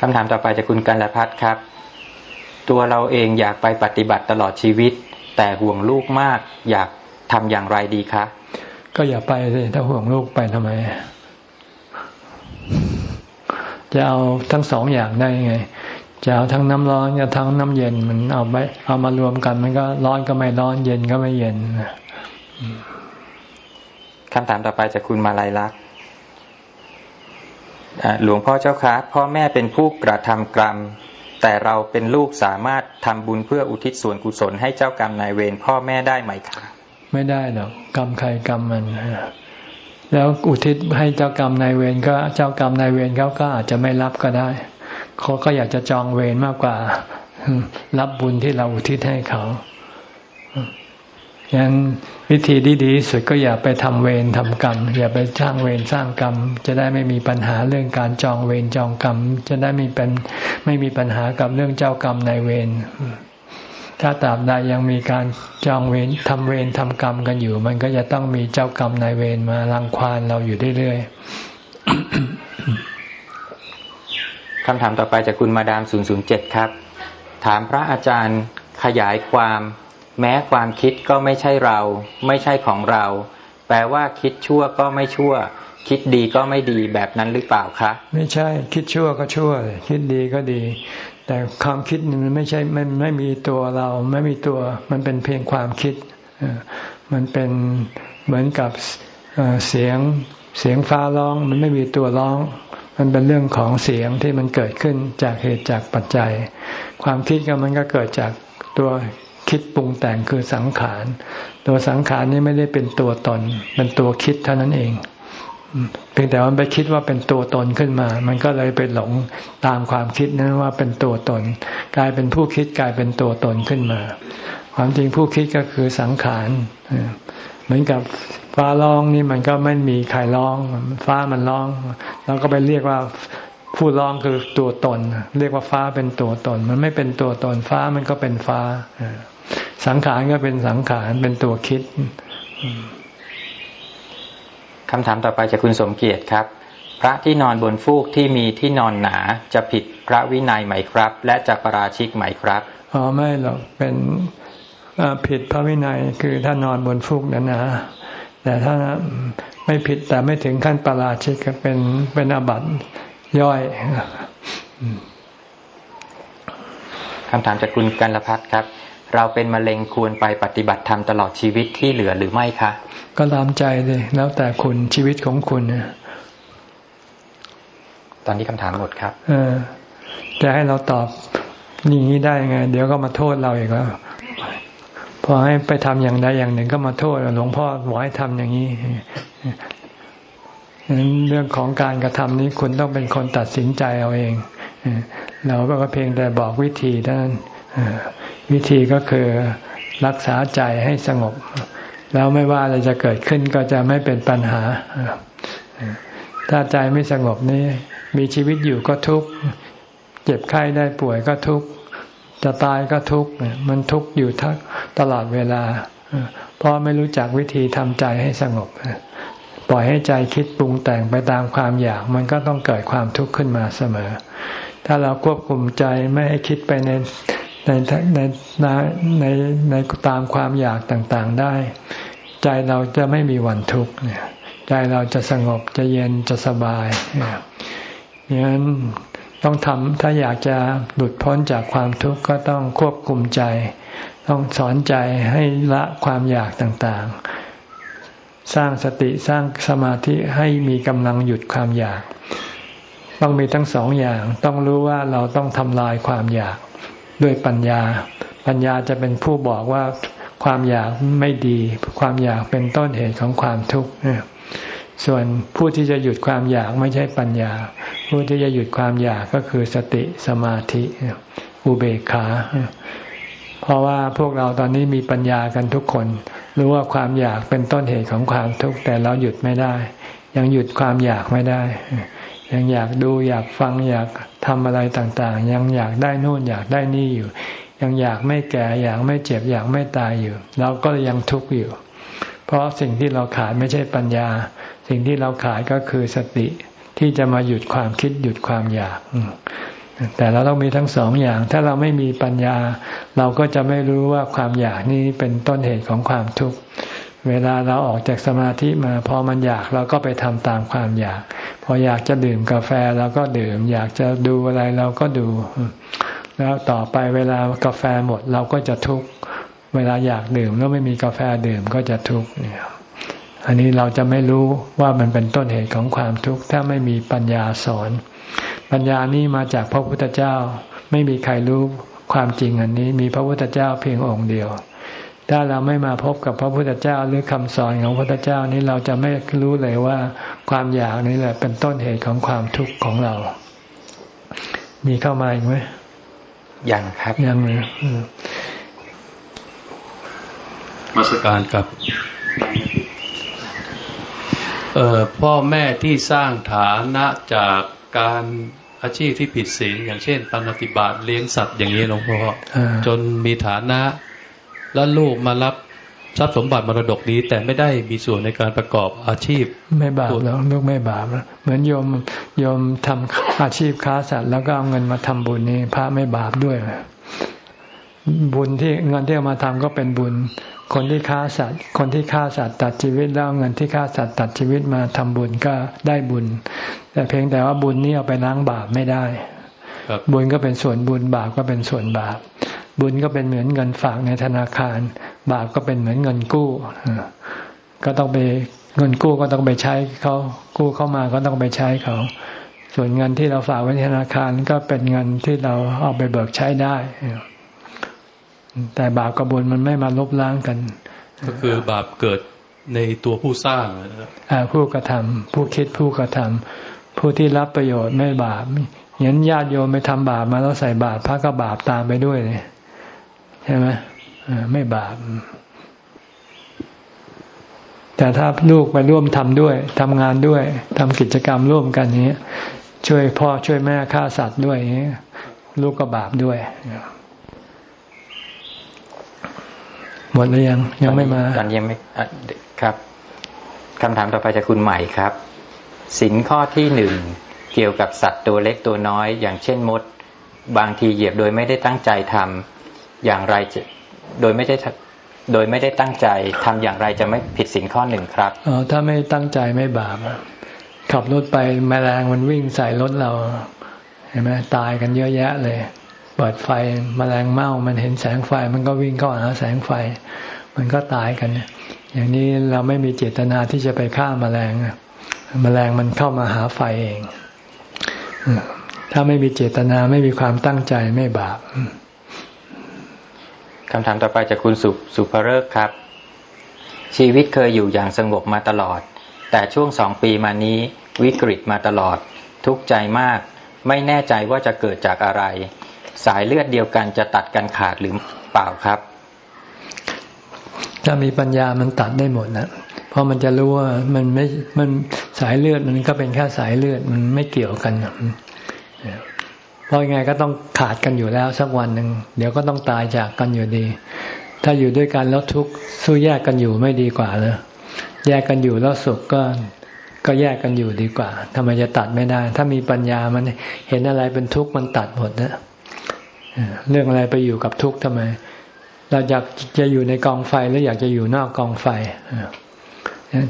คำถามต่อไปจากคุณกัลพัฒครับ ตัวเราเองอยากไปปฏิบัติตลอดชีวิต แต่ห่วงลูกมากอยากทำอย่างไรดีคะ ก็อย่าไปเลยถ้าห่วงลูกไปทำไม จะเอาทั้งสองอย่างได้ไง จะเอาทั้งน้ำร้อนกับทั้งน้ำเย็นมันเอาไปเอามารวมกัน มันก็ร้อนก็ไม่ร้อนเย็นก็ไม่เย็นคำถามต่อไปจากคุณมาลายลักษณ์หลวงพ่อเจ้าคะพ่อแม่เป็นผู้กระทำกรรม แต่เราเป็นลูกสามารถทำบุญเพื่ออุทิศส่วนกุศลให้เจ้ากรรมนายเวรพ่อแม่ได้ไหมคะไม่ได้หรอกกรรมใครกรรมมันแล้วอุทิศให้เจ้ากรรมนายเวรก็เจ้ากรรมนายเวรเขาก็อาจจะไม่รับก็ได้เขาก็อยากจะจองเวรมากกว่า รับบุญที่เราอุทิศให้เขา ยันวิธีที่ดีสุดก็อย่าไปทำเวรทำกรรม อย่าไปสร้างเวรสร้างกรรม จะได้ไม่มีปัญหาเรื่องการจองเวรจองกรรม จะได้ไม่เป็นไม่มีปัญหากับเรื่องเจ้ากรรมนายเวรถ้าตราบใดยังมีการจองเวรทำเวรทำกรรมกันอยู่ มันก็จะต้องมีเจ้ากรรมนายเวรมารังควานเราอยู่เรื่อยๆคำถามต่อไปจากคุณมาดาม007 ครับ ถามพระอาจารย์ขยายความ แม้ความคิดก็ไม่ใช่เรา ไม่ใช่ของเรา แปลว่าคิดชั่วก็ไม่ชั่ว คิดดีก็ไม่ดีแบบนั้นหรือเปล่าคะ ไม่ใช่คิดชั่วก็ชั่ว คิดดีก็ดี แต่ความคิดมันไม่ใช่มันไม่มีตัวเรา ไม่มีตัว มันเป็นเพียงความคิดมันเป็นเหมือนกับเสียงเสียงฟ้าร้อง มันไม่มีตัวร้อง มันเป็นเรื่องของเสียงที่มันเกิดขึ้นจากเหตุจากปัจจัย ความคิดก็มันก็เกิดจากตัว คิดปรุงแต่งคือสังขาร ตัวสังขารนี่ไม่ได้เป็นตัวตน เป็นตัวคิดเท่านั้นเอง เพียงแต่มันไปคิดว่าเป็นตัวตนขึ้นมา มันก็เลยไปหลงตามความคิดนั้นว่าเป็นตัวตน กลายเป็นผู้คิดกลายเป็นตัวตนขึ้นมา ความจริงผู้คิดก็คือสังขารเหมือนกับฟ้าร้องนี่มันก็ไม่มีใครร้อง ฟ้ามันร้องเราก็ไปเรียกว่าผู้ร้องคือตัวตน เรียกว่าฟ้าเป็นตัวตน มันไม่เป็นตัวตนฟ้ามันก็เป็นฟ้า สังขารก็เป็นสังขารเป็นตัวคิดคำถามต่อไปจากคุณสมเกียรติครับ พระที่นอนบนฟูกที่มีที่นอนหนาจะผิดพระวินัยไหมครับ และจะประราชิกไหมครับอ๋อไม่หรอกเป็นผิดพระวินัยคือถ้านอนบนฟูกนั้นนะแต่ถ้าไม่ผิดแต่ไม่ถึงขั้นประราชิกก็เป็นเป็นอบัตย่อยคำถามจากคุณกันรพัฒครับ เราเป็นมะเร็งควรไปปฏิบัติธรรมตลอดชีวิตที่เหลือหรือไม่คะ ก็ตามใจเลยแล้วแต่คุณชีวิตของคุณนตอนนี้คำถามหมดครับ เออจะให้เราตอบอย่างนี้ได้ไง เดี๋ยวก็มาโทษเราอีกแล้วพอให้ไปทำอย่างใดอย่างหนึ่งก็มาโทษหลวงพ่อบอกให้ทำอย่างนี้เรื่องของการกระทำนี้คุณต้องเป็นคนตัดสินใจเอาเองเราก็เพียงแต่บอกวิธีด้าน วิธีก็คือรักษาใจให้สงบ แล้วไม่ว่าอะไรจะเกิดขึ้นก็จะไม่เป็นปัญหา ถ้าใจไม่สงบนี้ มีชีวิตอยู่ก็ทุกข์เจ็บไข้ได้ป่วยก็ทุกข์จะตายก็ทุกข์มันทุกข์อยู่ทั้งตลอดเวลาเพราะไม่รู้จักวิธีทำใจให้สงบปล่อยให้ใจคิดปรุงแต่งไปตามความอยาก มันก็ต้องเกิดความทุกข์ขึ้นมาเสมอ ถ้าเราควบคุมใจไม่ให้คิดไปใน ในในในในตามความอยากต่างๆได้ ใจเราจะไม่มีวันทุกข์เนี่ยใจเราจะสงบจะเย็นจะสบายอย่างนั้นต้องทำถ้าอยากจะหลุดพ้นจากความทุกข์ก็ต้องควบคุมใจ ต้องสอนใจให้ละความอยากต่างๆ สร้างสติสร้างสมาธิให้มีกำลังหยุดความอยาก ต้องมีทั้งสองอย่าง ต้องรู้ว่าเราต้องทำลายความอยาก ด้วยปัญญา ปัญญาจะเป็นผู้บอกว่าความอยากไม่ดี ความอยากเป็นต้นเหตุของความทุกข์ส่วนผู้ที่จะหยุดความอยากไม่ใช่ปัญญา ผู้ที่จะหยุดความอยากก็คือสติสมาธิอุเบกขา เพราะว่าพวกเราตอนนี้มีปัญญากันทุกคน รู้ว่าความอยากเป็นต้นเหตุของความทุกข์แต่เราหยุดไม่ได้ ยังหยุดความอยากไม่ได้ ยังอยากดูอยากฟังอยากทำอะไรต่างๆ ยังอยากได้นู่นอยากได้นี่อยู่ ยังอยากไม่แก่อยากไม่เจ็บอยากไม่ตายอยู่ เราก็ยังทุกข์อยู่ เพราะสิ่งที่เราขาดไม่ใช่ปัญญา สิ่งที่เราขายก็คือสติที่จะมาหยุดความคิดหยุดความอยาก แต่เราต้องมีทั้งสองอย่าง ถ้าเราไม่มีปัญญา เราก็จะไม่รู้ว่าความอยากนี้เป็นต้นเหตุของความทุกข์ เวลาเราออกจากสมาธิมาพอมันอยากเราก็ไปทำตามความอยาก พออยากจะดื่มกาแฟเราก็ดื่ม อยากจะดูอะไรเราก็ดู แล้วต่อไปเวลากาแฟหมดเราก็จะทุกข์เวลาอยากดื่มแล้วไม่มีกาแฟดื่มก็จะทุกข์เนี่ยอันนี้เราจะไม่รู้ว่ามันเป็นต้นเหตุของความทุกข์ถ้าไม่มีปัญญาสอน ปัญญานี้มาจากพระพุทธเจ้า ไม่มีใครรู้ความจริงอันนี้ มีพระพุทธเจ้าเพียงองค์เดียว ถ้าเราไม่มาพบกับพระพุทธเจ้าหรือคำสอนของพระพุทธเจ้านี้เราจะไม่รู้เลยว่าความอยากนี้แหละเป็นต้นเหตุของความทุกข์ของเรา มีเข้ามาอีกไหมยังครับยังเลยมาสการกับเอ่อพ่อแม่ที่สร้างฐานะจากการอาชีพที่ผิดศีลอย่างเช่นปฏิบัติเลี้ยงสัตว์อย่างนี้หลวงพ่อจนมีฐานะ แล้วลูกมารับทรัพย์สมบัติมรดกนี้ แต่ไม่ได้มีส่วนในการประกอบอาชีพ ไม่บาปแล้วลูกไม่บาปแล้วเหมือนโยมโยมทำอาชีพค้าสัตว์แล้วก็เอาเงินมาทำบุญนี่พระไม่บาปด้วยบุญที่เงินที่เอามาทำก็เป็นบุญ คนที่ฆ่าสัตว์ คนที่ฆ่าสัตว์ตัดชีวิตแล้วเงินที่ฆ่าสัตว์ตัดชีวิตมาทำบุญก็ได้บุญ แต่เพียงแต่ว่าบุญนี้เอาไปล้างบาปไม่ได้บุญก็เป็นส่วนบุญบาปก็เป็นส่วนบาป บุญก็เป็นเหมือนเงินฝากในธนาคาร บาปก็เป็นเหมือนเงินกู้ก็ต้องไปเงินกู้ก็ต้องไปใช้เขากู้เข้ามาก็ต้องไปใช้เขา ส่วนเงินที่เราฝากไว้ในธนาคารก็เป็นเงินที่เราเอาไปเบิกใช้ได้ แต่บาปกับบุญมันไม่มาลบล้างกัน ก็คือบาปเกิดในตัวผู้สร้างนะครับผู้กระทำผู้คิดผู้กระทำผู้ที่รับประโยชน์ไม่บาปอย่างญาติโยมไปทำบาปมาแล้วใส่บาปพระก็บาปตามไปด้วยเลย ใช่ไหมไม่บาป แต่ถ้าลูกไปร่วมทำด้วยทำงานด้วยทำกิจกรรมร่วมกันนี้ช่วยพ่อช่วยแม่ฆ่าสัตว์ด้วยนี้ลูกก็บาปด้วย หมดหรือยัง ยังไม่มาตอนยังไม่ครับคำถามต่อไปจากคุณใหม่ครับสินข้อที่หนึ่งเกี่ยวกับสัตว์ตัวเล็กตัวน้อย อย่างเช่นมด บางทีเหยียบโดยไม่ได้ตั้งใจทำ อย่างไรจะโดยไม่ได้โดยไม่ได้ตั้งใจทำอย่างไรจะไม่ผิดสินข้อหนึ่งครับอ๋อถ้าไม่ตั้งใจไม่บาปขับรถไปแมลงมันวิ่งใส่รถเราเห็นไหมตายกันเยอะแยะเลยเปิดไฟมแมลงเม่ามันเห็นแสงไฟ มันก็วิ่งเข้าหาแสงไฟ มันก็ตายกัน อย่างนี้เราไม่มีเจตนาที่จะไปฆ่ามาแมลงมแมลงมันเข้ามาหาไฟเอง ถ้าไม่มีเจตนาไม่มีความตั้งใจไม่บาป คำถามต่อไปจากคุณสุสุภเริกครับ ชีวิตเคยอยู่อย่างสงบมาตลอด แต่ช่วงสองปีมานี้วิกฤตมาตลอด ทุกข์ใจมาก ไม่แน่ใจว่าจะเกิดจากอะไร สายเลือดเดียวกันจะตัดกันขาดหรือเปล่าครับ ถ้ามีปัญญามันตัดได้หมดนะเพราะมันจะรู้ว่ามันไม่มันสายเลือดมันก็เป็นแค่สายเลือดมันไม่เกี่ยวกันนะ เพราะยังไงก็ต้องขาดกันอยู่แล้วสักวันหนึ่งเดี๋ยวก็ต้องตายจากกันอยู่ดี ถ้าอยู่ด้วยกันแล้วทุกข์สู้แยกกันอยู่ไม่ดีกว่าเลยแยกกันอยู่แล้วสุขก็ก็แยกกันอยู่ดีกว่าทำไมจะตัดไม่ได้ ถ้ามีปัญญามันเห็นอะไรเป็นทุกข์มันตัดหมดนะเรื่องอะไรไปอยู่กับทุกข์ทำไม เราอยากจะอยู่ในกองไฟหรืออยากจะอยู่นอกกองไฟ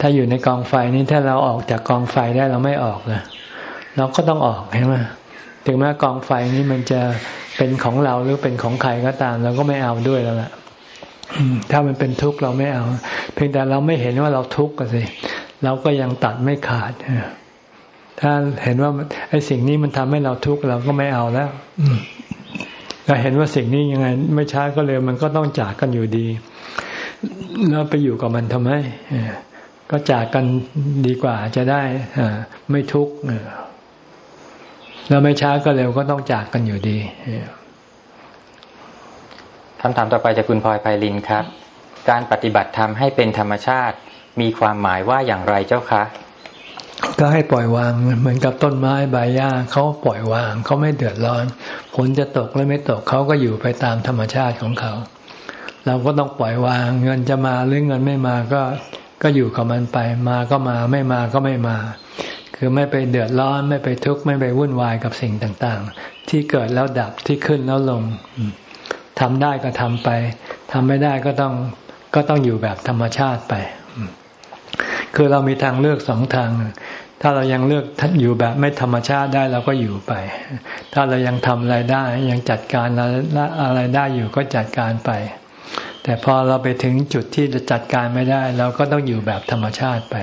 ถ้าอยู่ในกองไฟนี้ถ้าเราออกจากกองไฟได้เราไม่ออกเลยเราก็ต้องออกใช่ไหม ถึงแม้กองไฟนี้มันจะเป็นของเราหรือเป็นของใครก็ตามเราก็ไม่เอาด้วยแล้วล่ะถ้ามันเป็นทุกข์เราไม่เอา เพียงแต่เราไม่เห็นว่าเราทุกข์ก็สิเราก็ยังตัดไม่ขาดถ้าเห็นว่าไอ้สิ่งนี้มันทำให้เราทุกข์เราก็ไม่เอาแล้วเราเห็นว่าสิ่งนี้ยังไง ไม่ช้าก็เลยมันก็ต้องจากกันอยู่ดี แล้วไปอยู่กับมันทำไมก็จากกันดีกว่าจะได้ไม่ทุกข์ แล้วไม่ช้าก็เร็วก็ต้องจากกันอยู่ดีคำถามต่อไปจากคุณพลอยไพลินครับ การปฏิบัติธรรมให้เป็นธรรมชาติ มีความหมายว่าอย่างไรเจ้าคะ ก็ให้ปล่อยวางเหมือนกับต้นไม้ใบหญ้าเขาปล่อยวางเขาไม่เดือดร้อนฝนจะตกหรือไม่ตกเขาก็อยู่ไปตามธรรมชาติของเขา เราก็ต้องปล่อยวางเงินจะมาหรือเงินไม่มาก็ก็อยู่กับมันไป มาก็มาไม่มาก็ไม่มา คือไม่ไปเดือดร้อนไม่ไปทุกข์ไม่ไปวุ่นวายกับสิ่งต่างๆ ที่เกิดแล้วดับที่ขึ้นแล้วลงทำได้ก็ทำไปทำไม่ได้ก็ต้องก็ต้องอยู่แบบธรรมชาติไป คือเรามีทางเลือกสองทาง ถ้าเรายังเลือกอยู่แบบไม่ธรรมชาติได้เราก็อยู่ไป ถ้าเรายังทำอะไรได้ ยังจัดการอะไรได้อยู่ก็จัดการไป แต่พอเราไปถึงจุดที่จะจัดการไม่ได้ เราก็ต้องอยู่แบบธรรมชาติไป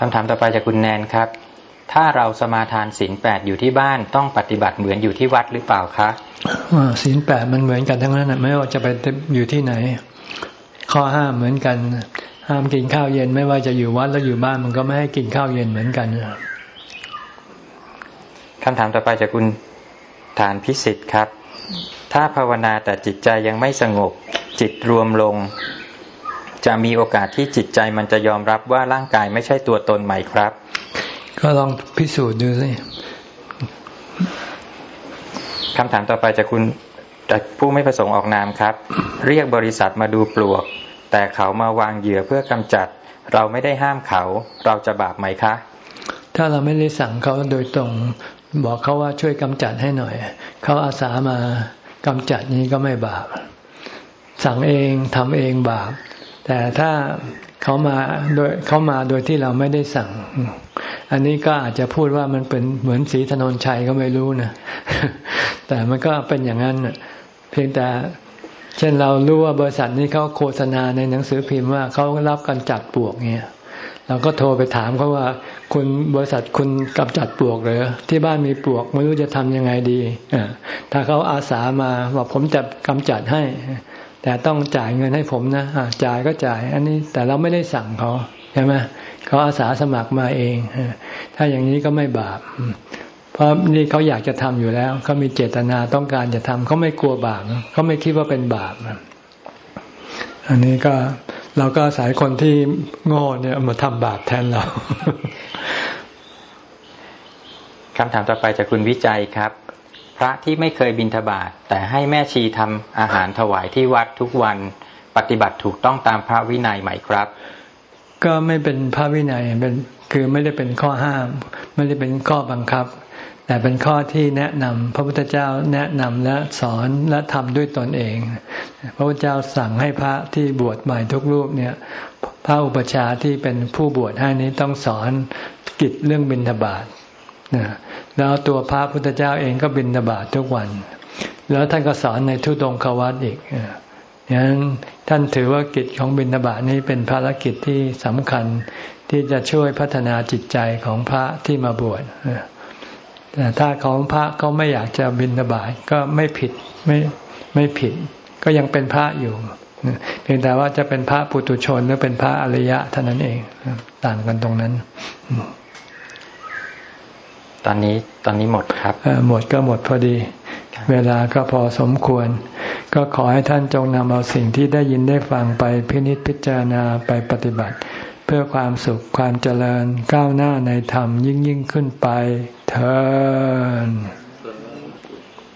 คำถามต่อไปจากคุณแนนครับ ถ้าเราสมาทานศีลแปดอยู่ที่บ้านต้องปฏิบัติเหมือนอยู่ที่วัดหรือเปล่าคะศีลแปดมันเหมือนกันทั้งนั้นไม่ว่าจะไปอยู่ที่ไหน ข้อห้ามเหมือนกัน ห้ามกินข้าวเย็นไม่ว่าจะอยู่วัดแล้วอยู่บ้านมันก็ไม่ให้กินข้าวเย็นเหมือนกันคำถามต่อไปจากคุณฐานพิสิทธิ์ครับ ถ้าภาวนาแต่จิตใจยังไม่สงบ จิตรวมลง จะมีโอกาสที่จิตใจมันจะยอมรับว่าร่างกายไม่ใช่ตัวตนใหม่ครับ ก็ลองพิสูจน์ดูสิคำถามต่อไปจากคุณจากผู้ไม่ประสงค์ออกนามครับ เรียกบริษัทมาดูปลวก แต่เขามาวางเหยื่อเพื่อกำจัด เราไม่ได้ห้ามเขา เราจะบาปไหมคะ ถ้าเราไม่ได้สั่งเขาโดยตรง บอกเขาว่าช่วยกำจัดให้หน่อย เขาอาสามากำจัดนี้ก็ไม่บาป สั่งเองทำเองบาป แต่ถ้าเขามาโดยเขามาโดยที่เราไม่ได้สั่ง อันนี้ก็อาจจะพูดว่ามันเป็นเหมือนสีธนนชัยก็ไม่รู้นะ แต่มันก็เป็นอย่างนั้นเพียงแต่เช่นเรารู้ว่าบริษัทนี้เขาโฆษณาในหนังสือพิมพ์ว่าเขารับการจัดปลวกเนี่ยเราก็โทรไปถามเขาว่า คุณบริษัทคุณกำจัดปลวกเลยที่บ้านมีปลวกไม่รู้จะทำยังไงดีถ้าเขาอาสามาบอกผมจะกำจัดให้ แต่ต้องจ่ายเงินให้ผมนะจ่ายก็จ่าย อันนี้แต่เราไม่ได้สั่งเขาใช่ไหมเขาอาสาสมัครมาเอง ถ้าอย่างนี้ก็ไม่บาป เพราะนี่เขาอยากจะทำอยู่แล้วเขามีเจตนาต้องการจะทำเขาไม่กลัวบาปเขาไม่คิดว่าเป็นบาปอันนี้ก็เราก็สายคนที่โง่เนี่ยมาทำบาปแทนเราคำถามต่อไปจากคุณวิจัยครับ พระที่ไม่เคยบินทบาทแต่ให้แม่ชีทำอาหารถวายที่วัดทุกวันปฏิบัติถูกต้องตามพระวินัยไหมครับ ก็ไม่เป็นพระวินัยเป็นคือไม่ได้เป็นข้อห้าม ไม่ได้เป็นข้อบังคับ แต่เป็นข้อที่แนะนำพระพุทธเจ้าแนะนำและสอนและทำด้วยตนเอง พระพุทธเจ้าสั่งให้พระที่บวชใหม่ทุกรูปเนี่ยพระอุปชาที่เป็นผู้บวชให้นี้ต้องสอนกิจเรื่องบิณฑบาต แล้วตัวพระพุทธเจ้าเองก็บิณฑบาตทุกวัน แล้วท่านก็สอนในทุดงควัตอีกอย่างนั้นท่านถือว่ากิจของบิณฑบาตนี้เป็นภารกิจที่สำคัญที่จะช่วยพัฒนาจิตใจของพระที่มาบวชแต่ถ้าของพระเขาไม่อยากจะบิณฑบาตก็ไม่ผิดไม่ไม่ผิด ก็ยังเป็นพระอยู่เพียงแต่ว่าจะเป็นพระปุตุชนหรือเป็นพระอริยะเท่านั้นเองต่างกันตรงนั้น ตอนนี้ตอนนี้หมดครับหมดก็หมดพอดี เวลาก็พอสมควร ก็ขอให้ท่านจงนำเอาสิ่งที่ได้ยินได้ฟังไปพินิจพิจารณาไปปฏิบัติ เพื่อความสุขความเจริญก้าวหน้าในธรรมยิ่งยิ่งขึ้นไปเถิด